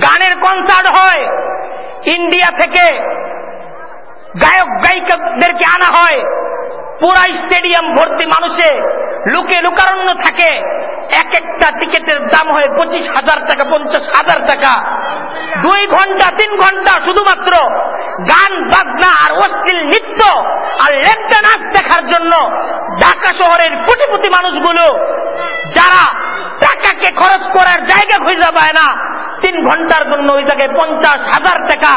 গানের কনসার্ট হয় ইন্ডিয়া থেকে গায়ক গায়িকাদেরকে আনা হয়। পুরা স্টেডিয়াম ভর্তি মানুষে লুকে লুকারণ্য থাকে। এক একটা টিকেটের দাম হয় পঁচিশ হাজার টাকা, পঞ্চাশ হাজার টাকা। দুই ঘণ্টা, তিন ঘণ্টা শুধুমাত্র গান, বাজনা আর অশ্লীল নৃত্য আর লেপটা নাচ দেখার জন্য ঢাকা শহরের কোটিপতি মানুষগুলো যারা টাকাকে খরচ করার জায়গা খুঁজে পায় না, তিন ঘণ্টার জন্য ওই জায়গায় পঞ্চাশ হাজার টাকা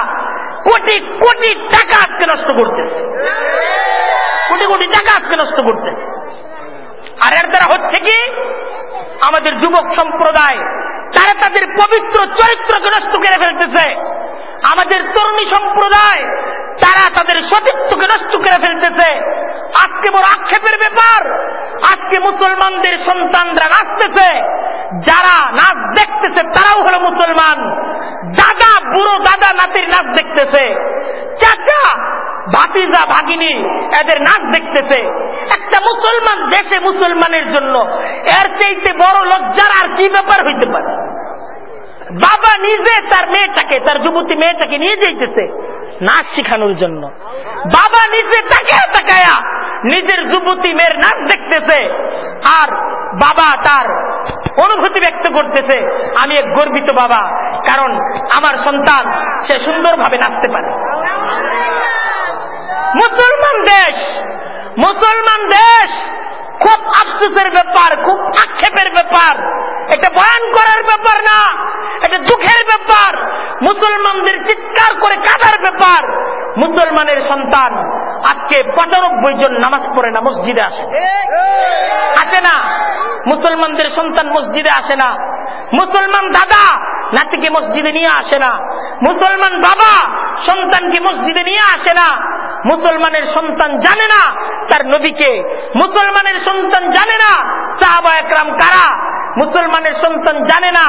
কোটি কোটি টাকা আজকে নষ্ট করতেছে। কোটি কোটি টাকা আজকে নষ্ট করতেছে আর এর দ্বারা হচ্ছে কি? আমাদের যুবক সম্প্রদায়, তারা তাদের পবিত্র চরিত্রকে নষ্ট করে ফেলতেছে। আমাদের তরুণী সম্প্রদায়, তারা তাদের সতীত্বকে নষ্ট করে ফেলতেছে। আজকে বড় আক্ষেপের ব্যাপার। আজকে মুসলমানদের সন্তানরা নাচতেছে। যারা নাচ দেখতেছে, তারাও হলো মুসলমান। দাদা, বুড়ো, দাদা, নাতির নাচ দেখতেছে। ভাতিজা ভাগিনী এদের নাচ দেখতেছে। একটা মুসলমান দেশে মুসলমানের জন্য এর চাইতে বড় লজ্জার আর কি ব্যাপার হইতে পারে? বাবা নিজে তার মেয়েটাকে, তার যুবতী মেয়েটাকে নিয়ে যাইতেছে নাচ শিখানোর জন্য। বাবা নিজে তাকায়া তাকায়া নিজের যুবতী মেয়ের নাচ দেখতেছে আর বাবা তার অনুভূতি ব্যক্ত করতেছে, আমি এক গর্বিত বাবা, কারণ আমার সন্তান সে সুন্দরভাবে নাচতে পারে। মুসলমান দেশ মুসলমান দেশ খুব আফসোসের ব্যাপার, খুব আক্ষেপের ব্যাপার। এটা বয়ান করার ব্যাপার না, এটা দুঃখের ব্যাপার। মুসলমানদের চিৎকার করে কাঁদার ব্যাপার। মুসলমানের সন্তান আজকে পঁচানব্বই জন নামাজ পড়ে না, মসজিদে আসে। আসে না। মুসলমানদের সন্তান মসজিদে আসে না। মুসলমান দাদা নাতিকে মসজিদে নিয়ে আসে না। মুসলমান বাবা সন্তানকে মসজিদে নিয়ে আসে না। মুসলমানের সন্তান জানে না তার নবীকে। মুসলমানের সন্তান জানে না সাহাবা একরাম কারা? মুসলমানের সন্তান জানে না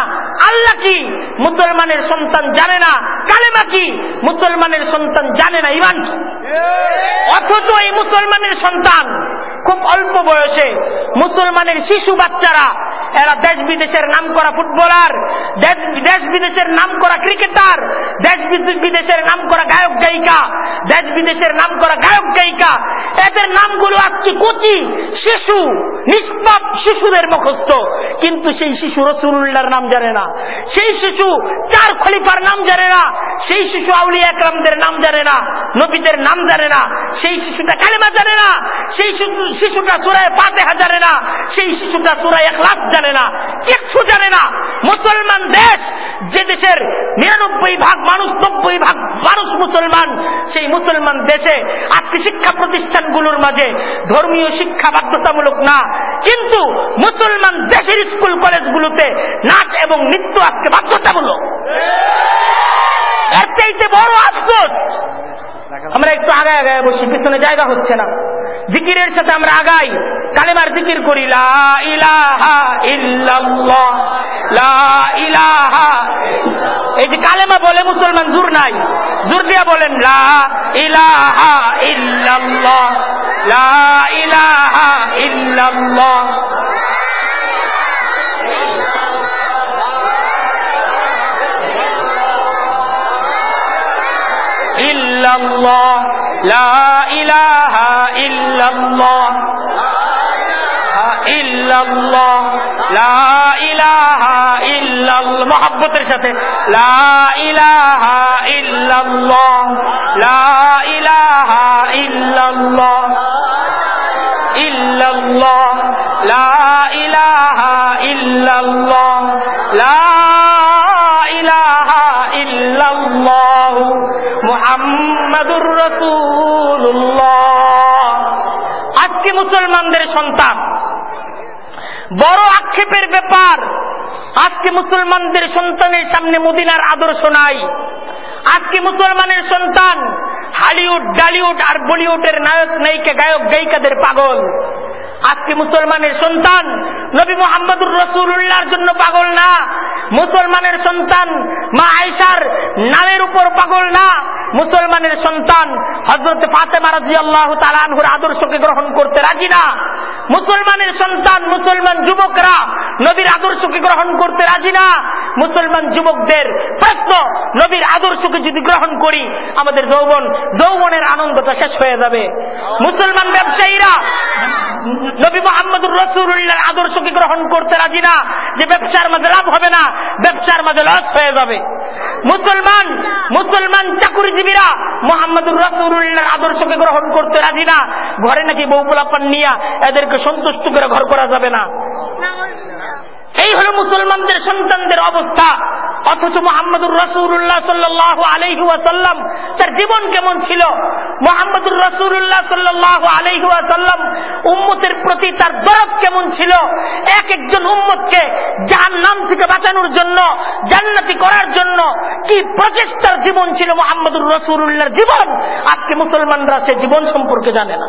আল্লাহ কি? মুসলমানের সন্তান জানে না কালেমা কি? মুসলমানের সন্তান জানে না ইমান কি? অথচ এই মুসলমানের সন্তান খুব অল্প বয়সে মুসলমানের শিশু বাচ্চারা, এরা দেশ বিদেশের নাম করা ফুটবলার, দেশ বিদেশের নাম করা ক্রিকেটার, দেশ বিদেশের নাম করা গায়ক গায়িকা, দেশ বিদেশের নাম করা গায়ক গায়িকা। এদের নামগুলো আজকে কচি, শিশু, নিষ্পাপ শিশুদের মুখস্থ। কিন্তু সেই শিশু রসুল্লাহর নাম জানে না। সেই শিশু চার খলিফার নাম জানে না। সেই শিশু আউলিয়া একরামদের নাম জানে না। নবীদের নাম জানে না। সেই শিশুটা কালেমা জানে না। সেই শিশুটা সুরায় পাতে জানে না, সেই শিশুটা সুরায় এক লাখ জানে না, কিচ্ছু জানে না। মুসলমান দেশ, যে দেশের নিরানব্বই ভাগ মানুষ, নব্বই ভাগ মানুষ মুসলমান, সেই মুসলমান দেশে আজকে শিক্ষা প্রতিষ্ঠানগুলোর মাঝে ধর্মীয় শিক্ষা বাধ্যতামূলক না। কিন্তু মুসলমান দেশের স্কুল কলেজগুলোতে নাচ এবং নৃত্য আজকে বাধ্যতামূলক। এর চাইতে বড় আফসোস আমরা একটু আগায় আগায় বসি, পিছনে জায়গা হচ্ছে না। জিকিরের সাথে আমরা আগাই। কালেমার জিকির করি এই যে কালেমা বলে মুসলমান জোর নাই। জোর দিয়া বলেন, লা ইলাহা ইল্লাল্লাহ, লা ইলাহা লা ইলাহা ইল্লাল্লাহ। ইল্লাল্লাহ। লা ইলাহা ইল্লাল্লাহ। মহব্বতের সাথে। লা ইলাহা ইল্লাল্লাহ। লা ইলাহা ইল্লাল্লাহ। ইল্লাল্লাহ। লা ইলাহা ইল্লাল্লাহ। লা মুসলমানদের সন্তান। বড় আক্ষেপের ব্যাপার, আজকে মুসলমানদের সন্তানের সামনে মদিনার আদর্শ নাই। আজকে মুসলমানের সন্তান হালিউড, ডালিউড আর বলিউডের নায়ক, নায়িকা, গায়ক, গায়িকাদের পাগল। আজকে মুসলমানের সন্তান নবী মোহাম্মদুর রসুল্লাহর জন্য পাগল না। মুসলমানের সন্তান মা আয়সার নামের উপর পাগল না। মুসলমানের সন্তান হজরত ফাতেমা রাজি আল্লাহ তালানহুর আদর্শকে গ্রহণ করতে রাজি না। মুসলমানের সন্তান, মুসলমান যুবকরা নবীর আদর্শকে গ্রহণ করতে রাজি না। মুসলমান যুবকদের প্রশ্ন, নবীর আদর্শকে যদি গ্রহণ করি, আমাদের যৌবন, যৌবনের আনন্দটা শেষ হয়ে যাবে। মুসলমান ব্যবসায়ীরা, নবী মোহাম্মদুর রসুল্লাহ আদর্শকে গ্রহণ করতে রাজি না। যে ব্যবসার মাঝে লাভ হবে না, ব্যবসার মাঝে লস হয়ে যাবে। মুসলমান মুসলমান চাকুরিজীবীরা মোহাম্মদুর রসুল্লাহর আদর্শকে গ্রহণ করতে রাজি না। ঘরে নাকি বউপুলাপান নিয়া এদেরকে সন্তুষ্ট করে ঘর করা যাবে না। এই হলো মুসলমানদের, সন্তানদের অবস্থা। অথচ মোহাম্মদুর রসুল্লাহ সাল্লাহ আলহি তার জীবন কেমন ছিল? মোহাম্মদুর রসুল্লাহ সাল্লাহ আলহি উম্মতের প্রতি তার দরদ কেমন ছিল? এক একজন উম্মতকে যার নাম থেকে বাঁচানোর জন্য, জান্নাতি করার জন্য কি প্রচেষ্টার জীবন ছিল মোহাম্মদুর রসুল্লাহর জীবন? আজকে মুসলমানরা সে জীবন সম্পর্কে জানে না।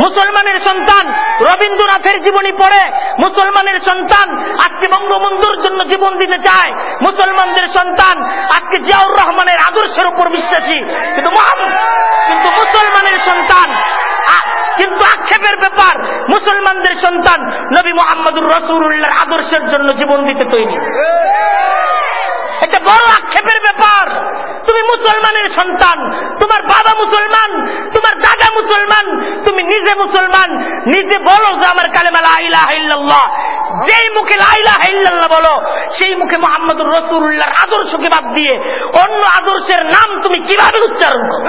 মুসলমানের সন্তান রবীন্দ্রনাথের জীবনী পড়ে, মুসলমানের সন্তান আজকে বঙ্গবন্ধুর জন্য জীবন দিতে চায় মুসলমানদের সন্তান। আজকে জিয়াউর রহমানের আদর্শের উপর বিশ্বাসী। কিন্তু কিন্তু মুসলমানের সন্তান। কিন্তু আক্ষেপের ব্যাপার। মুসলমানদের সন্তান নবী মোহাম্মদুর রসুল্লাহর আদর্শের জন্য জীবন দিতে তৈরি এটা বড় আক্ষেপের ব্যাপার তুমি মুসলমানের সন্তান, তোমার বাবা মুসলমান, তোমার দাদা মুসলমান, তুমি নিজে মুসলমান, নিজে বলো যে আমার কালেমা হাইল্লাল্লাহ যেই মুখে লাইলা হাইল্লাল্লাহ বলো, সেই মুখে মোহাম্মদ রসুল্লাহর আদর্শকে বাদ দিয়ে অন্য আদর্শের নাম তুমি কীভাবে উচ্চারণ করো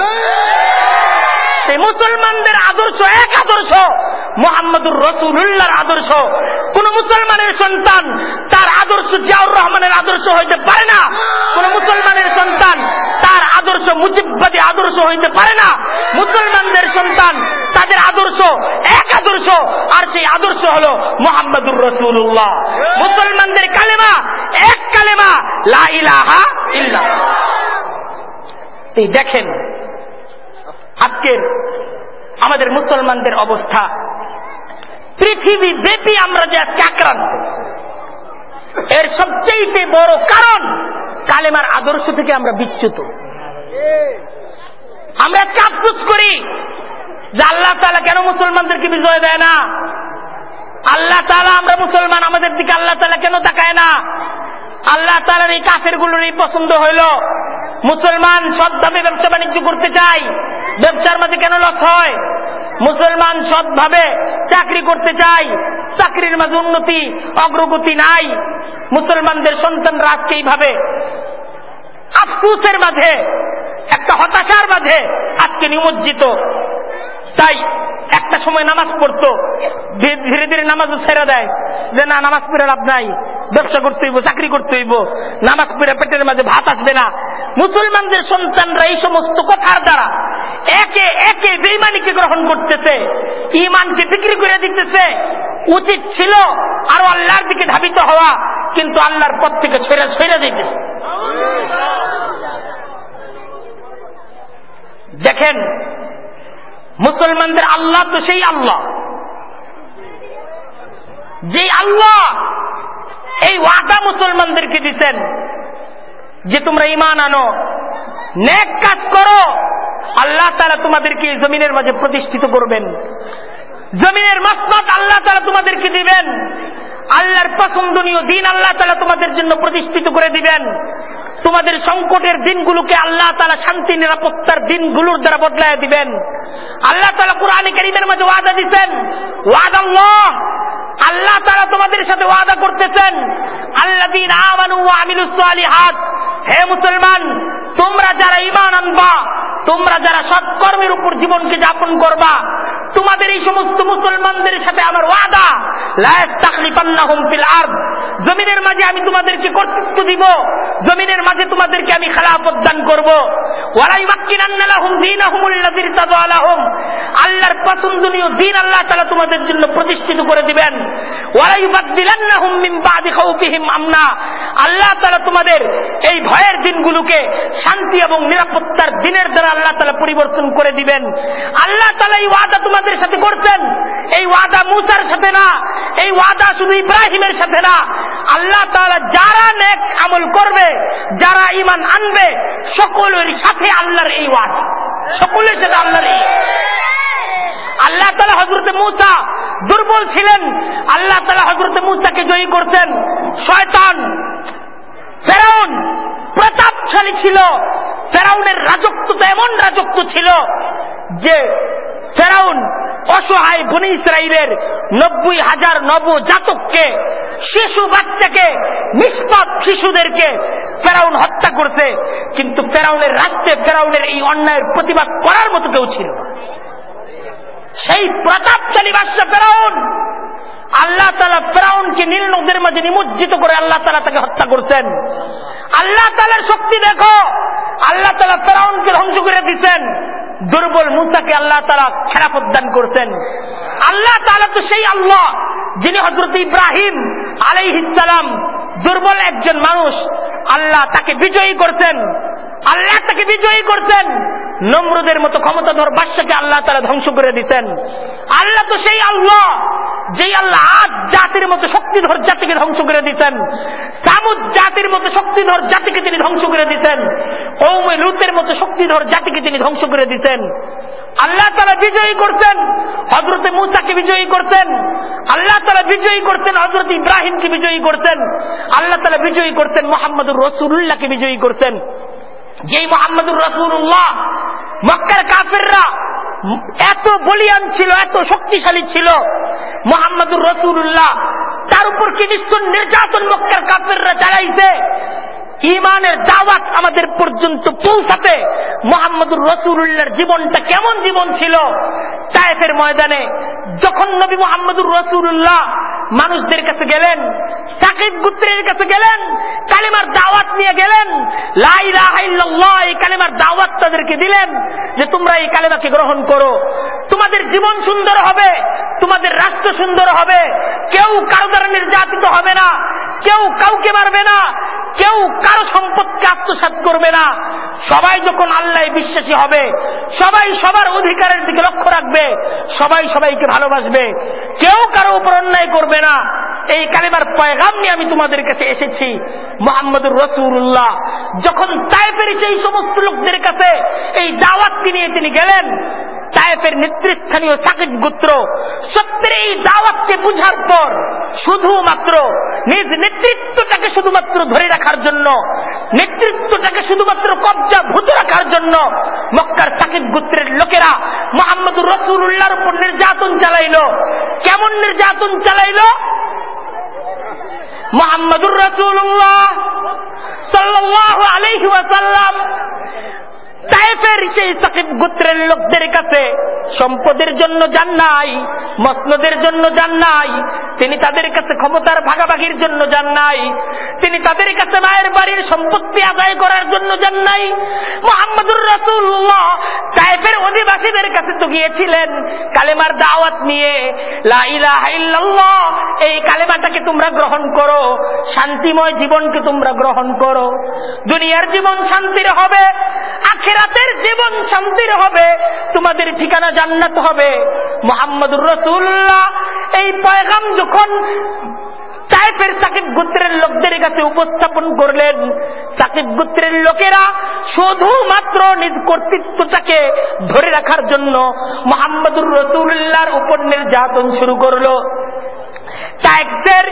সেই মুসলমানদের আদর্শ এক আদর্শ, মোহাম্মদুর রসুল্লাহর আদর্শ। কোন মুসলমানের সন্তান তার আদর্শ জিয়াউর রহমানের আদর্শ হইতে পারে না। কোন মুসলমানের সন্তান তার আদর্শ মুজিববাদী আদর্শ হইতে পারে না। মুসলমানদের সন্তান তাদের আদর্শ এক আদর্শ, আর সেই আদর্শ হল মোহাম্মদুর রসুল্লাহ মুসলমানদের কালেমা এক কালেমা, লা ইলাহা ইল্লাহ দেখেন আজকের আমাদের মুসলমানদের অবস্থা, পৃথিবী ব্যাপী আমরা যে আজকে আক্রান্ত। এর সবচেয়ে বড় কারণ কালেমার আদর্শ থেকে আমরা বিচ্যুত। আমরা চাপচুচ করি যে আল্লাহ তালা কেন মুসলমানদেরকে বিজয় দেয় না? আল্লাহ তালা আমরা মুসলমান, আমাদের দিকে আল্লাহ তালা কেন তাকায় না? আল্লাহ তালার এই কাফেরগুলোর এই পছন্দ হইল। মুসলমান সৎভাবে ব্যবসা বাণিজ্য করতে চাই ব্যবসার মাঝে কেন লস হয়? মুসলমান সৎভাবে চাকরি করতে চাই চাকরির মাঝে উন্নতি, অগ্রগতি নাই। মুসলমানদের সন্তানরা আজকে এইভাবে আফসুসের মাঝে, একটা হতাশার মাঝে আজকে নিমজ্জিত। তাই একটা সময় নামাজ পড়তো, ধীরে ধীরে নামাজও ছেড়ে দেয়। যে না, নামাজ পড়ে লাভ নাই, ব্যবসা করতে হইব, চাকরি করতে হইব, নামাজ পড়ে পেটের মাঝে ভাত আসবে না। মুসলমানদের সন্তানরা এই সমস্ত কথার দ্বারা একে একে বেইমানিকে গ্রহণ করতেছে ইমানকে বিক্রি করে দিতেছে। উচিত ছিল আরও আল্লাহর দিকে ধাবিত হওয়া, কিন্তু আল্লাহর পথ থেকে ছেড়ে ছেড়ে দিতেছে। দেখেন মুসলমানদের আল্লাহ তো সেই আল্লাহ। যে আল্লাহ এই ওয়াদা মুসলমানদেরকে দিচ্ছেন যে তোমরা ইমান আনো, নেক কাজ করো, আল্লাহ তারা তোমাদেরকে জমিনের মাঝে প্রতিষ্ঠিত করবেন। জমিনের মসনদ আল্লাহ তারা তোমাদেরকে দিবেন। আল্লাহর পছন্দনীয় দিন আল্লাহ তালা তোমাদের জন্য প্রতিষ্ঠিত করে দিবেন। তোমাদের সংকটের দিনগুলোকে আল্লাহ তালা শান্তি, নিরাপত্তার দিনগুলোর দ্বারা বদলায় দিবেন। আল্লাহ তালা কোরআনে করিমের মাঝে ওয়াদা দিচ্ছেন আল্লাহ। তারা তোমাদের সাথে ওয়াদা করতেছেন আল্লাহ দিন হাত হে মুসলমান, তোমরা যারা ইমান আনবা, তোমরা যারা সৎকর্মের উপর জীবনকে যাপন করবা তোমাদের এই সমস্ত মুসলমানদের সাথে আমার ওয়াদা জমিনের মাঝে আমি তোমাদেরকে কর্তৃত্ব দিব, জমিনের মাঝে তোমাদেরকে আমি খেলাফত দান করব। আল্লাহর পছন্দনীয় দিন আল্লাহ তালা তোমাদের জন্য প্রতিষ্ঠিত করে দিবেন। আল্লাহ তালা তোমাদের এই ভয়ের দিনগুলোকে শান্তি এবং নিরাপত্তার দিনের দ্বারা আল্লাহ তালা পরিবর্তন করে দিবেন। আল্লাহ তালা এই ওয়াদা তোমাদের সাথে করছেন এই ওয়াদা মুসার সাথে না, এই ওয়াদা শুধু ইব্রাহিমের সাথে না। আল্লাহ তালা যারা নেক আমল করবে, যারা ইমান আনবে, সকলের সাথে আল্লাহর এই ওয়াদা। সকলের সাথে আল্লাহর এই আল্লাহ তালা হজরতে মুসা দুর্বল ছিলেন। আল্লাহ তালা হজরতে মুসাকে জয়ী করছেন শয়তান, ফেরাউন প্রতাপশালী ছিল। ফেরাউনের রাজত্ব তো এমন রাজত্ব ছিল যে ফেরাউন অসহায় বনি ইসরায়েলের নব্বই হাজার নব জাতককে শিশু বাচ্চাকে, নিষ্পাপ শিশুদেরকে ফেরাউন হত্যা করছে। কিন্তু ফেরাউনের রাষ্ট্রে ফেরাউনের এই অন্যায়ের প্রতিবাদ করার মতো কেউ ছিল সেই প্রতাপশালী বাদশা ফেরাউন, আল্লাহ তালা ফেরাউনকে নীল নদের মাঝে নিমজ্জিত করে আল্লাহ তালা তাকে হত্যা করছেন। আল্লাহ তালার শক্তি দেখো, আল্লাহ তালা ফেরাউনকে ধ্বংস করে দিচ্ছেন দুর্বল মুসাকে আল্লাহ তালা খেলাফত দান করছেন। আল্লাহ তালা তো সেই আল্লাহ, যিনি হজরত ইব্রাহিম আলাইহিসালাম দুর্বল একজন মানুষ। আল্লাহ তাকে বিজয়ী করছেন। আল্লাহ তাকে বিজয়ী করছেন নম্রদের মতো ক্ষমতাধর বাদশাকে আল্লাহ তারা ধ্বংস করে দিতেন। আল্লাহ তো সেই আল্লাহ, যেই আল্লাহ আজ জাতির মতো শক্তিধর জাতিকে ধ্বংস করে দিতেন। সামুদ জাতির মতো শক্তিধর জাতিকে তিনি ধ্বংস করে দিতেন। কৌমে লুতের মতো শক্তিধর জাতিকে তিনি ধ্বংস করে দিতেন। আল্লাহ তারা বিজয়ী করতেন হজরতে মুসাকে বিজয়ী করতেন। আল্লাহ তারা বিজয়ী করতেন হজরত ইব্রাহিমকে বিজয়ী করতেন। আল্লাহ তালা বিজয়ী করতেন, মোহাম্মদুর রসুল্লাহকে বিজয়ী করতেন। যেই মোহাম্মদুর রসুল্লাহ মক্কার কাফেররা এত বলিয়ান ছিল, এত শক্তিশালী ছিল, মোহাম্মদুর রসুল্লাহ তার উপর কি নিশ্চয় নির্যাতন মক্কার কাফেররা চালাইছে? ইমানের দাওয়াত আমাদের পর্যন্ত পৌঁছাতে মোহাম্মদুর রসুল্লাহর জীবনটা কেমন জীবন ছিল? তায়েফের ময়দানে যখন নবী মোহাম্মদুর রসুল্লাহ মানুষদের কাছে গেলেন, সাকিব গুত্রের কাছে গেলেন, কালিমার দাওয়াত নিয়ে গেলেন লাই এই কালিমার দাওয়াত তাদেরকে দিলেন যে তোমরা এই কালিমাকে গ্রহণ করো। তোমাদের জীবন সুন্দর হবে, তোমাদের রাষ্ট্র সুন্দর হবে, কেউ কারও দ্বারা নির্যাতিত হবে না, কেউ কাউকে মারবে না, কেউ কারও সম্পদকে আত্মসাত করবে না। সবাই যখন আল্লাহ বিশ্বাসী হবে, সবাই সবার অধিকারের দিকে লক্ষ্য রাখবে, সবাই সবাইকে ভালোবাসবে, কেউ কারও উপর অন্যায় করবে না এই কালেমার পয়গাম নিয়ে আমি তোমাদের কাছে এসেছি। মোহাম্মদুর রসুল্লাহ যখন তাই তাইফের এই সমস্ত লোকদের কাছে এই দাওয়াতকে নিয়ে তিনি গেলেন তায়েফের নেতৃস্থানীয় সাকিব গোত্র সত্যের এই দাওয়াতকে বুঝার পর শুধুমাত্র নিজ নেতৃত্বটাকে শুধুমাত্র ধরে রাখার জন্য, নেতৃত্বটাকে শুধুমাত্র কবজা ভূত রাখার জন্য মক্কার সাকিব গোত্রের লোকেরা মোহাম্মদুর রসুল্লাহর উপর নির্যাতন চালাইল। কেমন নির্যাতন চালাইল? মোহাম্মদুর রসুল্লাহ সাল্লাহ আলহি ওয়াসাল্লাম তাইফের সেই সাকিব গোত্রের লোকদের কাছে সম্পদের জন্য যান নাই, মসনদের জন্য যান নাই, তিনি তাদের কাছে ক্ষমতার ভাগাভাগির জন্য যান নাই, তিনি তাদের কাছে মায়ের বাড়ির সম্পত্তি আদায় করার জন্য যান নাই। মোহাম্মদুর রসুল্লাহ তাইফের অধিবাসীদের কাছে তো গিয়েছিলেন কালেমার দাওয়াত নিয়ে এই কালেমাটাকে তোমরা গ্রহণ করো, শান্তিময় জীবনকে তোমরা গ্রহণ করো, দুনিয়ার জীবন শান্তির হবে আখেরাতের জীবন শান্তির হবে, তোমাদের ঠিকানা জান্নাত হবে। মোহাম্মদুর রসুল্লাহ এই পয়গাম যখন তাইফের সাকিব গোত্রের লোকদের কাছে উপস্থাপন করলেন, সাকিব গোত্রের লোকেরা শুধুমাত্র নিজ কর্তৃত্বটাকে ধরে রাখার জন্য মোহাম্মদুর রসুল্লাহর উপর নির্যাতন শুরু করল। তাইফের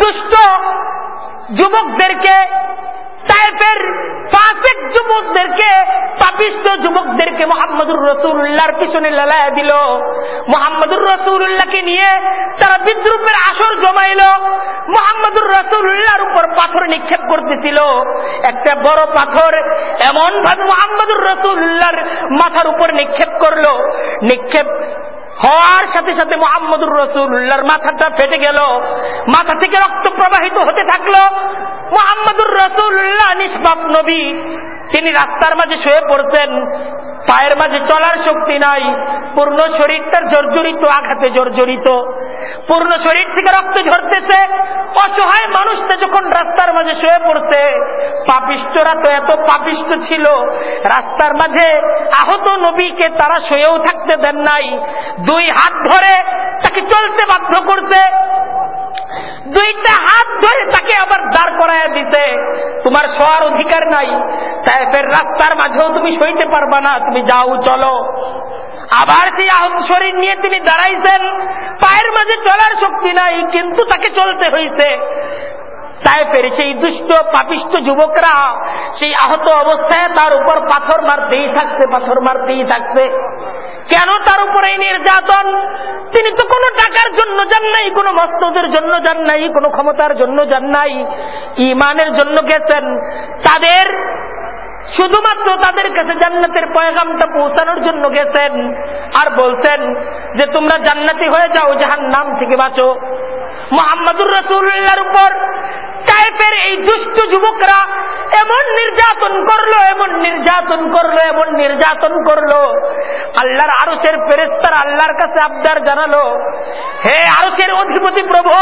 দুষ্ট যুবকদেরকে তাইফের পাঁচেক যুবকদেরকে, পাপিষ্ট যুবকদেরকে মোহাম্মদুর রসুল্লাহর পিছনে লালায় দিল। মোহাম্মদুর রসুল্লাহকে নিয়ে তারা বিদ্রুপের আসর জমাইল। মোহাম্মদুর রসুল্লাহর উপর পাথর নিক্ষেপ করতেছিল। একটা বড় পাথর এমন ভাবে মোহাম্মদুর রসুল্লাহর মাথার উপর নিক্ষেপ করল। নিক্ষেপ হওয়ার সাথে সাথে মোহাম্মদুর রসুল্লাহর মাথাটা ফেটে গেল। মাথা থেকে রক্ত প্রবাহিত হতে থাকল। মোহাম্মদুর রসুল্লাহ নিষ্পাপ নবী। তিনি রাস্তার মাঝে শুয়ে পড়ছেন পায়ের মাঝে চলার শক্তি নাই। পূর্ণ শরীরটার জর্জরিত আঘাতে জর্জরিত। পূর্ণ শরীর থেকে রক্ত ঝরতেছে। অসহায় মানুষটা যখন রাস্তার মাঝে শুয়ে পড়ছে, পাপিষ্টরা তো এত পাপিষ্ট ছিল। রাস্তার মাঝে আহত নবীকে তারা শুয়েও থাকতে দেন নাই। দুই হাত ধরে তাকে চলতে বাধ্য করছে। দুইটা হাত ধরে তাকে আবার দাঁড় করায় দিতে তোমার শোয়ার অধিকার নাই। তাইফের রাস্তার মাঝেও তুমি সইতে পারবা না। তুমি যাও, চলো। আবার সেই শরীর নিয়ে তিনি দাঁড়াইছেন। পায়ের মাঝে চলার শক্তি নাই, কিন্তু তাকে চলতে হয়েছে তাইফের সেই দুষ্ট, পাপিষ্ট যুবকরা, সেই আহত অবস্থায় তার উপর পাথর মারতেই থাকছে, পাথর মারতেই থাকছে। কেন তার উপরে এই নির্যাতন? তিনি তো কোনো টাকার জন্য যান নাই, কোনো মস্তদের জন্য যান নাই, কোনো ক্ষমতার জন্য যান নাই। ইমানের জন্য গেছেন। তাদের শুধুমাত্র তাদের কাছে জান্নাতের পয়গামটা পৌঁছানোর জন্য গেছেন আর বলছেন যে তোমরা জান্নাতি হয়ে যাও জাহান নাম থেকে বাঁচো। মোহাম্মদুর রসুল্লাহর উপর তাইফের এই দুষ্ট যুবকরা এমন নির্যাতন করল, এমন নির্যাতন করল, এমন নির্যাতন করল। আল্লাহর আরসের ফেরেস্তার আল্লাহর কাছে আবদার জানালো, হে আরসের অধিপতি প্রভু,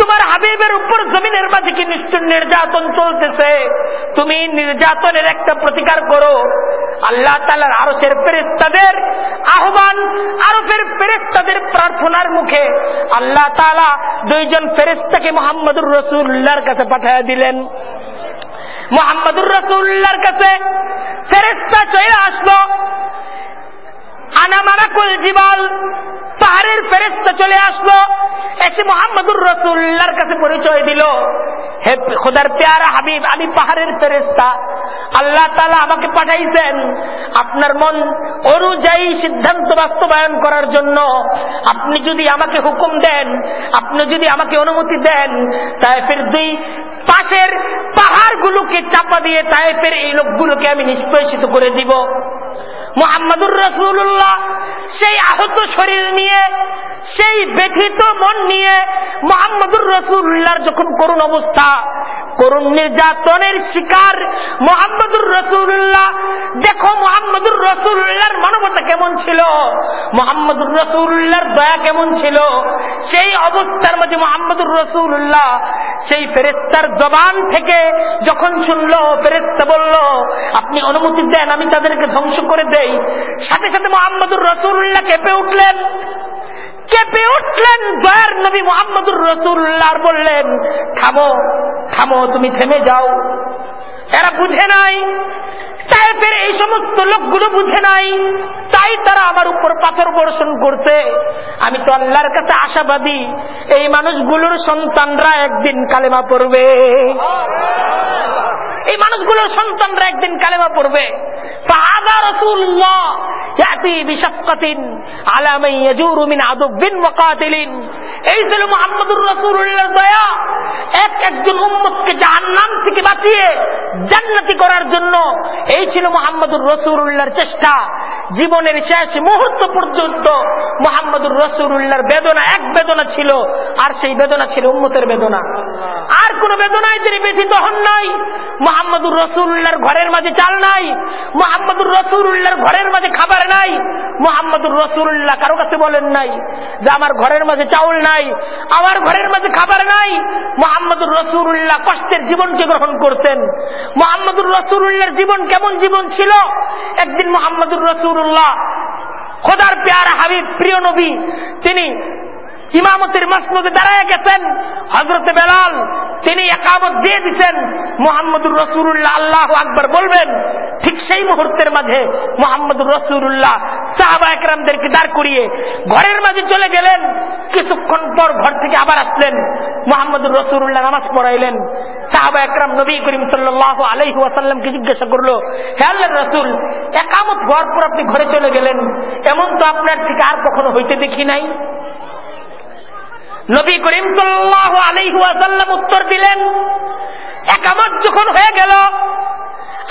তোমার হাবিবের উপর জমিনের মাঝে কি নিষ্ঠুর নির্যাতন চলতেছে? তুমি নির্যাতনের একটা প্রতিকার করো। আল্লাহ তালার আরসের ফেরেস্তাদের আহ্বান আরফের ফেরেস্তাদের প্রার্থনার মুখে আল্লাহ তালা দুইজন ফেরেস্তাকে মোহাম্মদুর রসুল্লাহর কাছে পাঠিয়ে দিলেন। মোহাম্মদুর রসুল্লাহর কাছে ফেরেস্তা চলে আসলো। আনামারাকুল জিবাল, পাহাড়ের ফেরেস্তা চলে আসলো, এসে মোহাম্মদুর রসুল্লাহর কাছে পরিচয় দিল। হে খোদার পেয়ারা হাবিব, আমি পাহাড়ের ফেরেস্তা আল্লাহ তালা আমাকে পাঠাইছেন আপনার মন অনুযায়ী সিদ্ধান্ত বাস্তবায়ন করার জন্য। আপনি যদি আমাকে হুকুম দেন, আপনি যদি আমাকে অনুমতি দেন তাইফের দুই পাশের পাহাড়গুলোকে চাপা দিয়ে তাইফের এই লোকগুলোকে আমি নিষ্পেষিত করে দিব। মোহাম্মদুর রসুল্লাহ সেই আহত শরীর নিয়ে, সেই ব্যথিত মন নিয়ে মোহাম্মদুর রসুল্লাহর যখন করুণ অবস্থা করুণ নির্যাতনের শিকার মোহাম্মদুর রসুল্লাহ দেখো মোহাম্মদুর রসুল্লাহর মানবতা কেমন ছিল? মোহাম্মদুর রসুল্লাহর দয়া কেমন ছিল? সেই অবস্থার মাঝে মোহাম্মদুর রসুল্লাহ সেই ফেরেস্তার জবান থেকে যখন শুনলো ফেরেস্তা বলল, আপনি অনুমতি দেন, আমি তাদেরকে ধ্বংস করে দেই। সাথে সাথে মোহাম্মদুর রসুল্লাহ কেঁপে উঠলেন। কেঁপে উঠলেন। দয়ার নবী মোহাম্মদুর রসুল্লাহ বললেন, থামো থামো তুমি থেমে যাও। এরা বুঝে নাই। তাইফের এই সমস্ত লোকগুলো বুঝে নাই। তাই তারা আমার উপর পাথর বর্ষণ করছে। আমি তো আল্লাহর কাছে আশাবাদী। এই মানুষগুলোর সন্তানরা একদিন কালেমা পড়বে। এই মানুষগুলোর সন্তানরা একদিন কালেমা পড়বে। চেষ্টা। জীবনের শেষ মুহূর্ত পর্যন্ত মোহাম্মদুর রসুল্লাহর বেদনা এক বেদনা ছিল, আর সেই বেদনা ছিল উম্মতের বেদনা। আর কোন বেদনায় তিনি ব্যথিত হন নাই। মোহাম্মদুর রসুল্লাহর ঘরের মাঝে চাল নাই, মোহাম্মদুর রসুল্লাহর ঘরের মাঝে খাবার নাই, মোহাম্মদুর রসুল্লাহ কারও কাছে বলেন নাই যে আমার ঘরের মাঝে চাউল নাই, আমার ঘরের মাঝে খাবার নাই। মোহাম্মদুর রসুল্লাহ কষ্টের জীবনকে গ্রহণ করতেন। মোহাম্মদুর রসুল্লাহর জীবন কেমন জীবন ছিল? একদিন মোহাম্মদুর রসুল্লাহ খোদার পেয়ারা হাবিব, প্রিয় নবী, তিনি ইমামতের মসমদে দাঁড়ায় গেছেন হজরতে বেলাল, তিনি একামত দিয়ে দিচ্ছেন মোহাম্মদুর রসুল্লাহ আল্লাহ আকবর বলবেন, ঠিক সেই মুহূর্তের মাঝে মোহাম্মদুর রসুল্লাহ সাহাবা একরামদেরকে দাঁড় করিয়ে ঘরের মাঝে চলে গেলেন। কিছুক্ষণ পর ঘর থেকে আবার আসলেন। মোহাম্মদুর রসুল্লাহ নামাজ পড়াইলেন। সাহাবা একরাম নবী করিম সাল্লাহ আলাইহি ওয়াসাল্লামকে জিজ্ঞাসা করল, হে আল্লাহ রসুল, একামত হওয়ার পর আপনি ঘরে চলে গেলেন? এমন তো আপনার থেকে আর কখনো হইতে দেখি নাই? নবী করিম সাল্লাহ আলাইহাসাল্লাম উত্তর দিলেন, একামত যখন হয়ে গেল,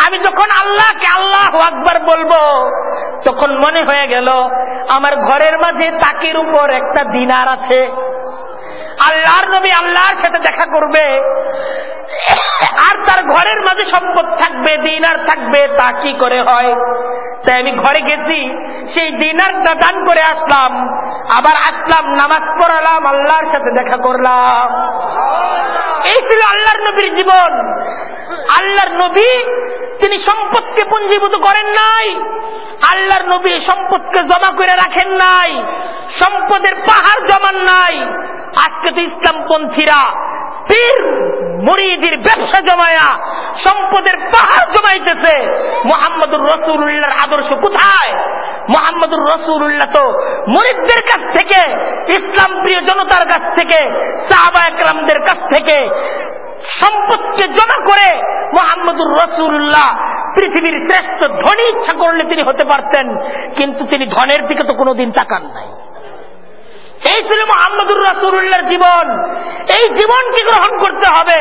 আমি যখন আল্লাহকে আল্লাহ আকবার বলব, তখন মনে হয়ে গেল, আমার ঘরের মাঝে তাকের উপর একটা দিনার আছে। আল্লাহর নবী আল্লাহর সাথে দেখা করবে, আর তার ঘরের মাঝে সম্পদ থাকবে, দিনার থাকবে, তা কি করে হয়? তাই আমি ঘরে গেছি, সেই দিনারটা দান করে আসলাম, আবার আসলাম, নামাজ পড়ালাম, আল্লাহর সাথে দেখা করলাম। এই ছিল আল্লাহর নবীর জীবন। আল্লাহর নবী তিনি সম্পদকে পুঞ্জীভূত করেন নাই। আল্লাহর নবী সম্পদকে জমা করে রাখেন নাই। সম্পদের পাহাড় জমান নাই। আজকে তো ইসলামপন্থীরা পীর, মুরিদির ব্যবসা জমায়া সম্পদের পাহাড় জমাইতেছে। মোহাম্মদুর রসুল্লাহর আদর্শ কোথায়? মোহাম্মদুর রসুল্লাহ তো মুরিদদের কাছ থেকে ইসলাম প্রিয় জনতার কাছ থেকে সাহাবা একরামদের কাছ থেকে সম্পদকে জমা করে মোহাম্মদুর রসুল্লাহ পৃথিবীর শ্রেষ্ঠ ধনী ইচ্ছা করলে তিনি হতে পারতেন, কিন্তু তিনি ধনের দিকে তো কোনোদিন তাকান নাই। এই ছিল মোহাম্মদুর রসুল্লাহর জীবন। এই জীবনকে গ্রহণ করতে হবে।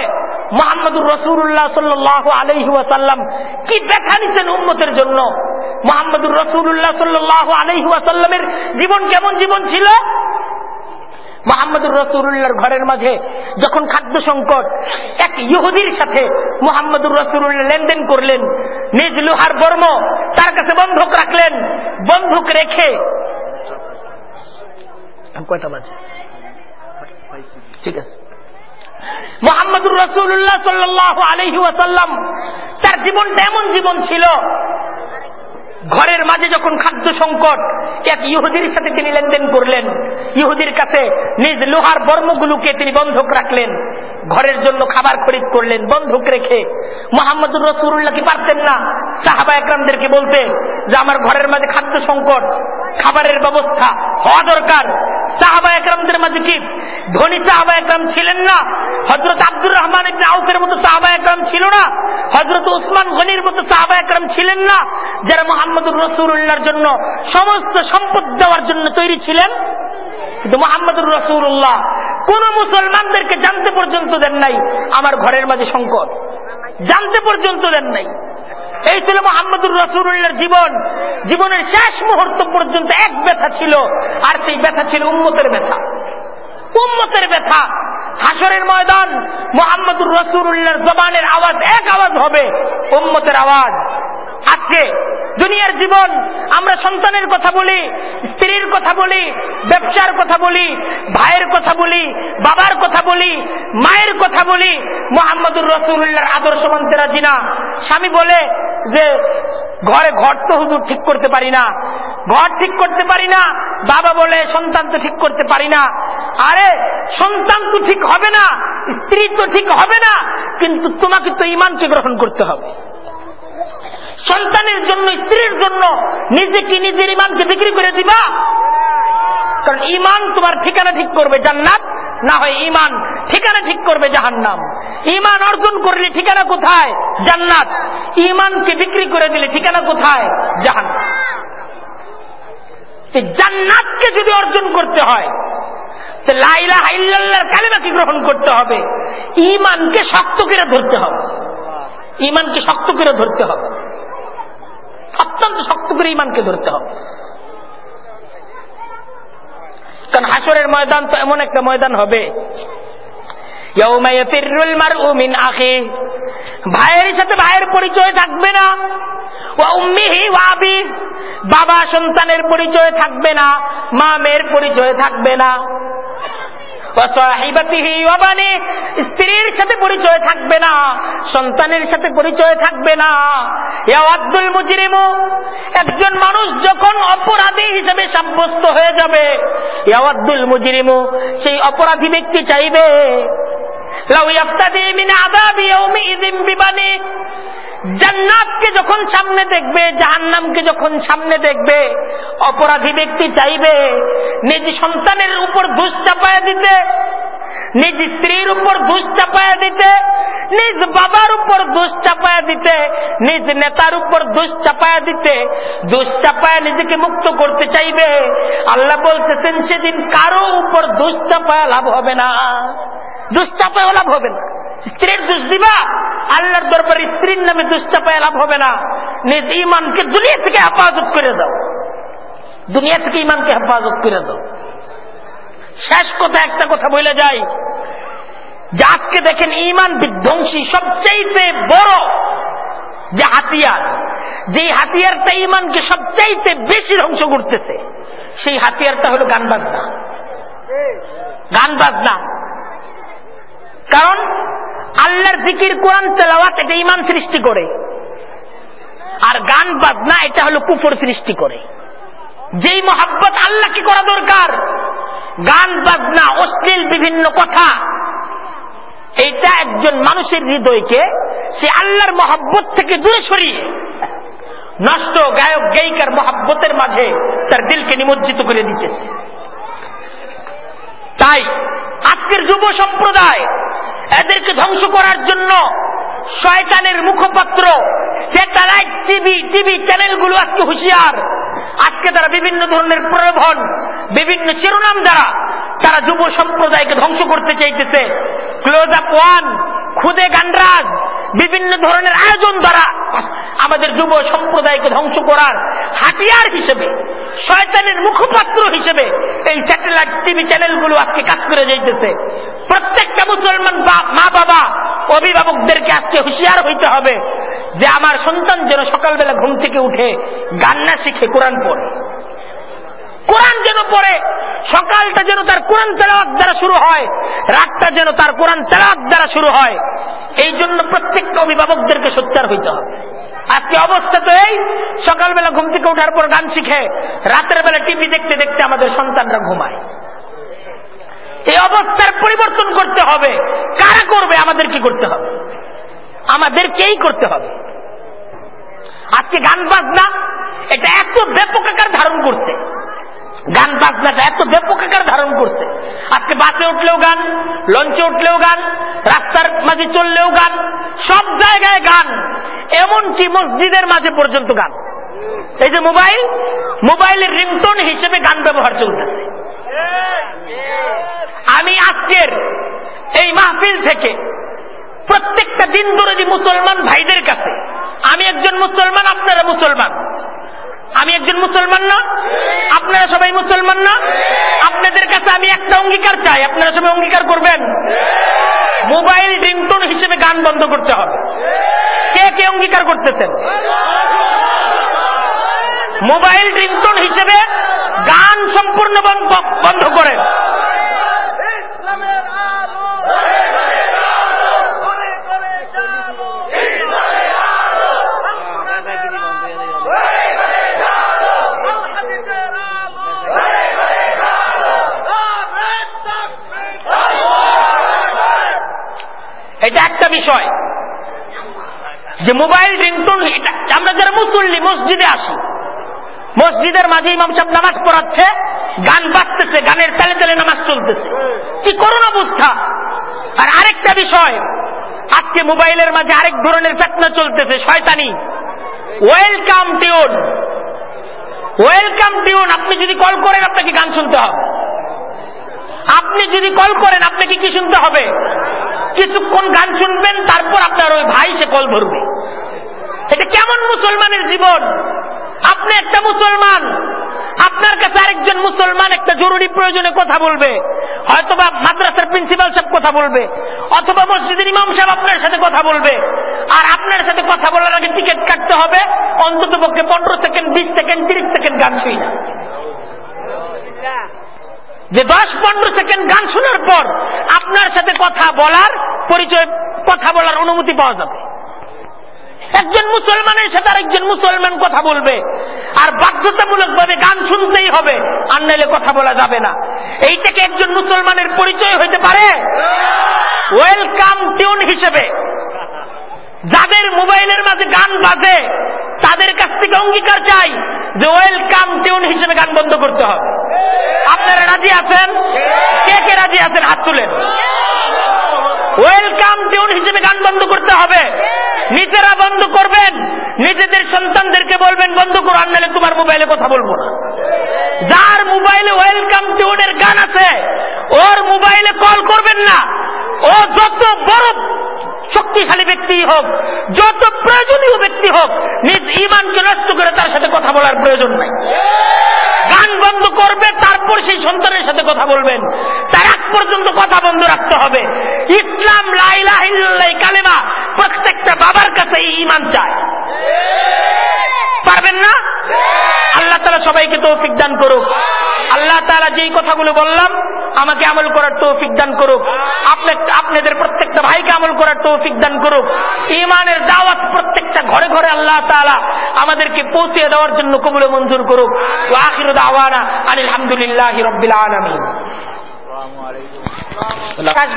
মোহাম্মদুর রসুল্লাহ সাল্লাহ আলহি কি দেখা নিচ্ছেন উন্মতের জন্য? মোহাম্মদুর রসুল্লাহ সাল্লাহ আলহি জীবন কেমন জীবন ছিল? মোহাম্মদুর রসুল্লাহর ঘরের মাঝে যখন খাদ্য সংকট এক ইহুদির সাথে মোহাম্মদুর রসুল্লাহ লেনদেন করলেন নিজ লোহার বর্ম তার কাছে বন্ধক রাখলেন বন্ধক রেখে কয়টা বাজে? ঠিক আছে। মোহাম্মদুর রসুল্লাহ সাল্লাহ আলহি ওয়াসাল্লাম তার জীবনটা এমন জীবন ছিল ঘরের মাঝে যখন খাদ্য সংকট, এক ইহুদির সাথে তিনি লেনদেন করলেন। ইহুদির কাছে নিজ লোহার বর্মগুলোকে তিনি বন্ধক রাখলেন। ঘরের জন্য খাবার খরিদ করলেন বন্ধক রেখে। মোহাম্মদুর রসুল্লাহ কি পারতেন না? সাহাবা একরামদেরকে বলতে যে, আমার ঘরের মাঝে খাদ্য সংকট, খাবারের ব্যবস্থা হওয়া দরকার। সাহাবা একরামদের মাঝে কি ধনী সাহাবা একরাম ছিলেন না? হজরত আব্দুর রহমান ইবনে আউফের মতো সাহাবা একরাম ছিল না? হজরত উসমান গনির মতো সাহাবা একরাম ছিলেন না? যারা মোহাম্মদুর রসুল্লাহর জন্য সমস্ত সম্পদ দেওয়ার জন্য তৈরি ছিলেন। কিন্তু মোহাম্মদুর রসুল্লাহ কোন মুসলমানদেরকে জানতে পর্যন্ত দেন নাই, আমার ঘরের মাঝে সংকট। জানতে পর্যন্ত দেন নাই। এই ছিল মোহাম্মদুর রসুল্লাহর জীবন। জীবনের শেষ মুহূর্ত পর্যন্ত এক ব্যথা ছিল, আর সেই ব্যথা ছিল উম্মতের ব্যথা। উম্মতের ব্যথা। হাসরের ময়দান, মোহাম্মদুর রসুল্লাহর জবানের আওয়াজ, এক আওয়াজ হবে উম্মতের আওয়াজ। আজকে দুনিয়ার জীবন, আমরা সন্তানের কথা বলি, স্ত্রীর কথা বলি, ব্যবসার কথা বলি কথা বলি, বাবার কথা বলি, মায়ের কথা বলি, মোহাম্মদুর রসুল্লাহর আদর্শ মানতে রাজি না। স্বামী বলে যে, ঘরে ঘর তো হুজুর ঠিক করতে পারি না। ঘর ঠিক করতে পারি না, বাবা বলে সন্তান তো ঠিক করতে পারি না। আরে, সন্তান তো ঠিক হবে না, স্ত্রী তো ঠিক হবে না, কিন্তু তোমাকে তো ইমানকে গ্রহণ করতে হবে। সন্তানের জন্য, স্ত্রীর জন্য নিজেকে নিজের ইমানকে বিক্রি করে দিবা? কারণ ইমান তোমার ঠিকানা ঠিক করবে জান্নাত, না হয় ইমান ঠিকানা ঠিক করবে জাহান্নাম। ইমান অর্জন করলে ঠিকানা কোথায়? জান্নাত। ইমানকে বিক্রি করে দিলে ঠিকানা কোথায়? জাহান্নাম। জান্নাতকে যদি অর্জন করতে হয় লাইলা হাইল্লার কালিমাকে গ্রহণ করতে হবে। ইমানকে শক্ত করে ধরতে হবে। ইমানকে শক্ত করে ধরতে হবে। অত্যন্ত শক্ত করে ইমানকে ধরতে হবে। কারণ হাসরের ময়দান তো এমন একটা ময়দান হবে। ভাইয়ের সাথে ভাইয়ের পরিচয় থাকবে না। বাবা সন্তানের পরিচয় থাকবে না। মা মেয়ের পরিচয় থাকবে না। স্ত্রীর সাথে পরিচয় থাকবে না, সন্তানের সাথে পরিচয় থাকবে না। আব্দুল মুজরিম, একজন মানুষ যখন অপরাধী হিসেবে সাব্যস্ত হয়ে যাবে আব্দুল মুজরিম, সেই অপরাধী ব্যক্তি চাইবে জান্নাতকে যখন সামনে দেখবে, জাহান্নামকে যখন সামনে দেখবে, অপরাধী ব্যক্তি চাইবে নিজ সন্তানের উপর দোষ চাপায়া দিতে, নিজ স্ত্রীর উপর দোষ চাপায়া দিতে, নিজ বাবার উপর দোষ চাপায়া দিতে, নিজ নেতার উপর দোষ চাপায়া দিতে, দোষ চাপায়া নিজেকে মুক্ত করতে চাইবে। আল্লাহ বলতেছেন, সেদিন কারও উপর দোষ চাপায়া লাভ হবে না। দোষ চাপায়া লাভ হবে না। স্ত্রীর দোষ দিবা আল্লাহর দরবারে স্ত্রীর নামে দুশ্চাপায় লাভ হবে না। নিজ ইমানকে দুনিয়া থেকে হেফাজত করে দাও। দুনিয়া থেকে ইমানকে হেফাজত করে দাও। শেষ কথা একটা কথা বলে যাই। যে আজকে দেখেন ইমান বিধ্বংসী, সবচাইতে বড় যে হাতিয়ার, যে হাতিয়ারটা ইমানকে সবচাইতে বেশি ধ্বংস করতেছে, সেই হাতিয়ারটা হলো গান বাজনা। গান বাজনা। কারণ আল্লাহর জিকির কোরআন তেলাওয়াত এটা ইমান সৃষ্টি করে। আর গান, বাজনা এটা হলো কুফর সৃষ্টি করে। যেই মহাব্বত আল্লাহকে করা দরকার, গান, বাজনা, অশ্লীল বিভিন্ন কথা, এইটা একজন মানুষের হৃদয়কে সে আল্লাহর মহাব্বত থেকে দূরে সরিয়ে নষ্ট, গায়ক গায়িকার মহাব্বতের মাঝে তার দিলকে নিমজ্জিত করে দিতেছে। তাই আজকের যুব সম্প্রদায় এদেরকে ধ্বংস করার জন্য শয়তানের মুখপাত্র স্যাটেলাইট টিভি টিভি চ্যানেলগুলো আজকে হুঁশিয়ার। আজকে তারা বিভিন্ন ধরনের প্রলোভন, বিভিন্ন শিরোনাম দ্বারা তারা যুব সম্প্রদায়কে ধ্বংস করতে চাইতেছে। ক্লোজ আপ ওয়ান খুদে গানরাজ, বিভিন্ন ধরনের আয়োজন দ্বারা আমাদের যুব সম্প্রদায়কে ধ্বংস করার হাতিয়ার হিসেবে শয়তানের মুখপাত্র হিসেবে এই স্যাটেলাইট টিভি চ্যানেলগুলো আজকে কাজ করে যাইতেছে। প্রত্যেকটা মুসলমান মা বাবা, অভিভাবকদেরকে আজকে হুঁশিয়ার হইতে হবে যে আমার সন্তান যেন সকালবেলা ঘুম থেকে উঠে গান্না শিখে কোরআন পড়ে। কোরআন যেন পড়ে, সকালটা যেন তার কোরআন তেলাওয়াত দ্বারা শুরু হয়, রাতটা যেন তার কোরআন তেলাওয়াত দ্বারা শুরু হয়, এই জন্য প্রত্যেকটা অভিভাবকদেরকে সোচ্চার হইতে হবে। আজকে অবস্থা তো এই, সকালবেলা ঘুম থেকে ওঠার পর গান শিখে, রাতের বেলা টিভি দেখতে দেখতে আমাদের সন্তানরা ঘুমায়। এই অবস্থার পরিবর্তন করতে হবে। কারা করবে? আমাদের কি করতে হবে? আমাদেরকেই করতে হবে। আজকে গান বাজনা, এটা এত ব্যাপক আকার ধারণ করছে। গান বাজনাটা এত ব্যাপক আকার ধারণ করছে। আজকে বাসে উঠলেও গান, লঞ্চে উঠলেও গান, রাস্তার মাঝে চললেও গান, সব জায়গায় গান, এমনকি মসজিদের মাঝে পর্যন্ত গান। এই যে মোবাইল, মোবাইলের রিংটোন হিসেবে গান ব্যবহার চলতেছে। আমি আজকের এই মাহফিল থেকে প্রত্যেকটা দিন দরদি মুসলমান ভাইদের কাছে, আমি একজন মুসলমান, আপনারা মুসলমান। আমি একজন মুসলমান না? আপনারা সবাই মুসলমান না? আপনাদের কাছে আমি একটা অঙ্গীকার চাই। আপনারা সবাই অঙ্গীকার করবেন? মোবাইল রিংটোন হিসেবে গান বন্ধ করতে হবে। কে কে অঙ্গীকার করতেছেন? মোবাইল রিংটোন হিসেবে গান সম্পূর্ণ বন্ধ করেন। যে মোবাইল রিংটোন আমরা যারা মুসল্লি, মসজিদে আসি। মসজিদের মাঝে ইমাম সাহেব নামাজ পড়াচ্ছে, গান বাজতেছে, গানের তালে তালে নামাজ চলতেছে। কি করুন অবস্থা। আর আরেকটা বিষয়, আজকে মোবাইলের মাঝে আরেক ধরনের ফেতনা চলতেছে, শয়তানি। Welcome tune. ওয়েলকাম টিউন, আপনি যদি কল করেন, আপনাকে গান শুনতে হবে। আপনি যদি কল করেন, আপনাকে কি শুনতে হবে? কিছুক্ষণ গান শুনবেন, তারপর আপনার ওই ভাই সে কল ধরবে। এটা কেমন মুসলমানের জীবন? আপনি একটা মুসলমান, আপনার কাছে আরেকজন মুসলমান একটা জরুরি প্রয়োজনে কথা বলবে। হয়তোবা মাদ্রাসার প্রিন্সিপাল সাহেব কথা বলবে, অথবা মসজিদের ইমাম সাহেব আপনার সাথে কথা বলবে। আর আপনার সাথে কথা বলার আগে টিকিট কাটতে হবে অন্তত পক্ষে পনেরো সেকেন্ড, বিশ সেকেন্ড, তিরিশ সেকেন্ড গান শুই না। যে দশ পনেরো সেকেন্ড গান শোনার পর আপনার সাথে কথা বলার পরিচয়, কথা বলার অনুমতি পাওয়া যাবে। একজন মুসলমানের সাথে আরেকজন মুসলমান কথা বলবে। আর বাধ্যতামূলক ভাবে গান শুনতেই হবে, আর নাইলে কথা বলা যাবে না। এইটাকে একজন মুসলমানের পরিচয় হইতে পারে? ওয়েলকাম টিউন হিসেবে। যাদের মোবাইলের মাঝে গান বাজে, তাদের কাছ থেকে অঙ্গীকার চাই যে ওয়েলকাম টিউন হিসেবে গান বন্ধ করতে হবে। আপনারা রাজি আছেন? কে কে রাজি আছেন? হাত তুলেন। ওয়েলকাম টিউন হিসেবে গান বন্ধ করতে হবে। নিজেরা বন্ধ করবেন। নিজেদের সন্তানদেরকে বলবেন বন্ধ করো আর নাহলে তোমার মোবাইলে কথা বলব না। যার মোবাইলে ওয়েলকাম টিউনের গান আছে ওর মোবাইলে কল করবেন না। ও যত বড় শক্তিশালী ব্যক্তি হোক, যত প্রয়োজনীয় ব্যক্তি হোক, নিজ ইমানকে নষ্ট করে তার সাথে কথা বলার প্রয়োজন নাই। গান বন্ধ করবে, তারপর সেই সন্তানের সাথে কথা বলবেন। তার আগ পর্যন্ত কথা বন্ধ রাখতে হবে। ইসলাম লাইলা কালেমা প্রত্যেকটা বাবার কাছে ইমান চায়। পারবেন না? আল্লাহ তালা সবাইকে তৌফিক দান করুক। আল্লাহ তালা যেই কথাগুলো বললাম আমাকে আমল করার তৌফিক দান করুক। আপনাদের প্রত্যেকটা ভাইকে আমল করার তৌফিক দান করুক। ইমানের দাওয়াত প্রত্যেকটা ঘরে ঘরে আল্লাহ তালা আমাদেরকে পৌঁছে দেওয়ার জন্য কবুলে মঞ্জুর করুক। আখির দাওয়ানা আলহামদুলিল্লাহ রবিল আলমী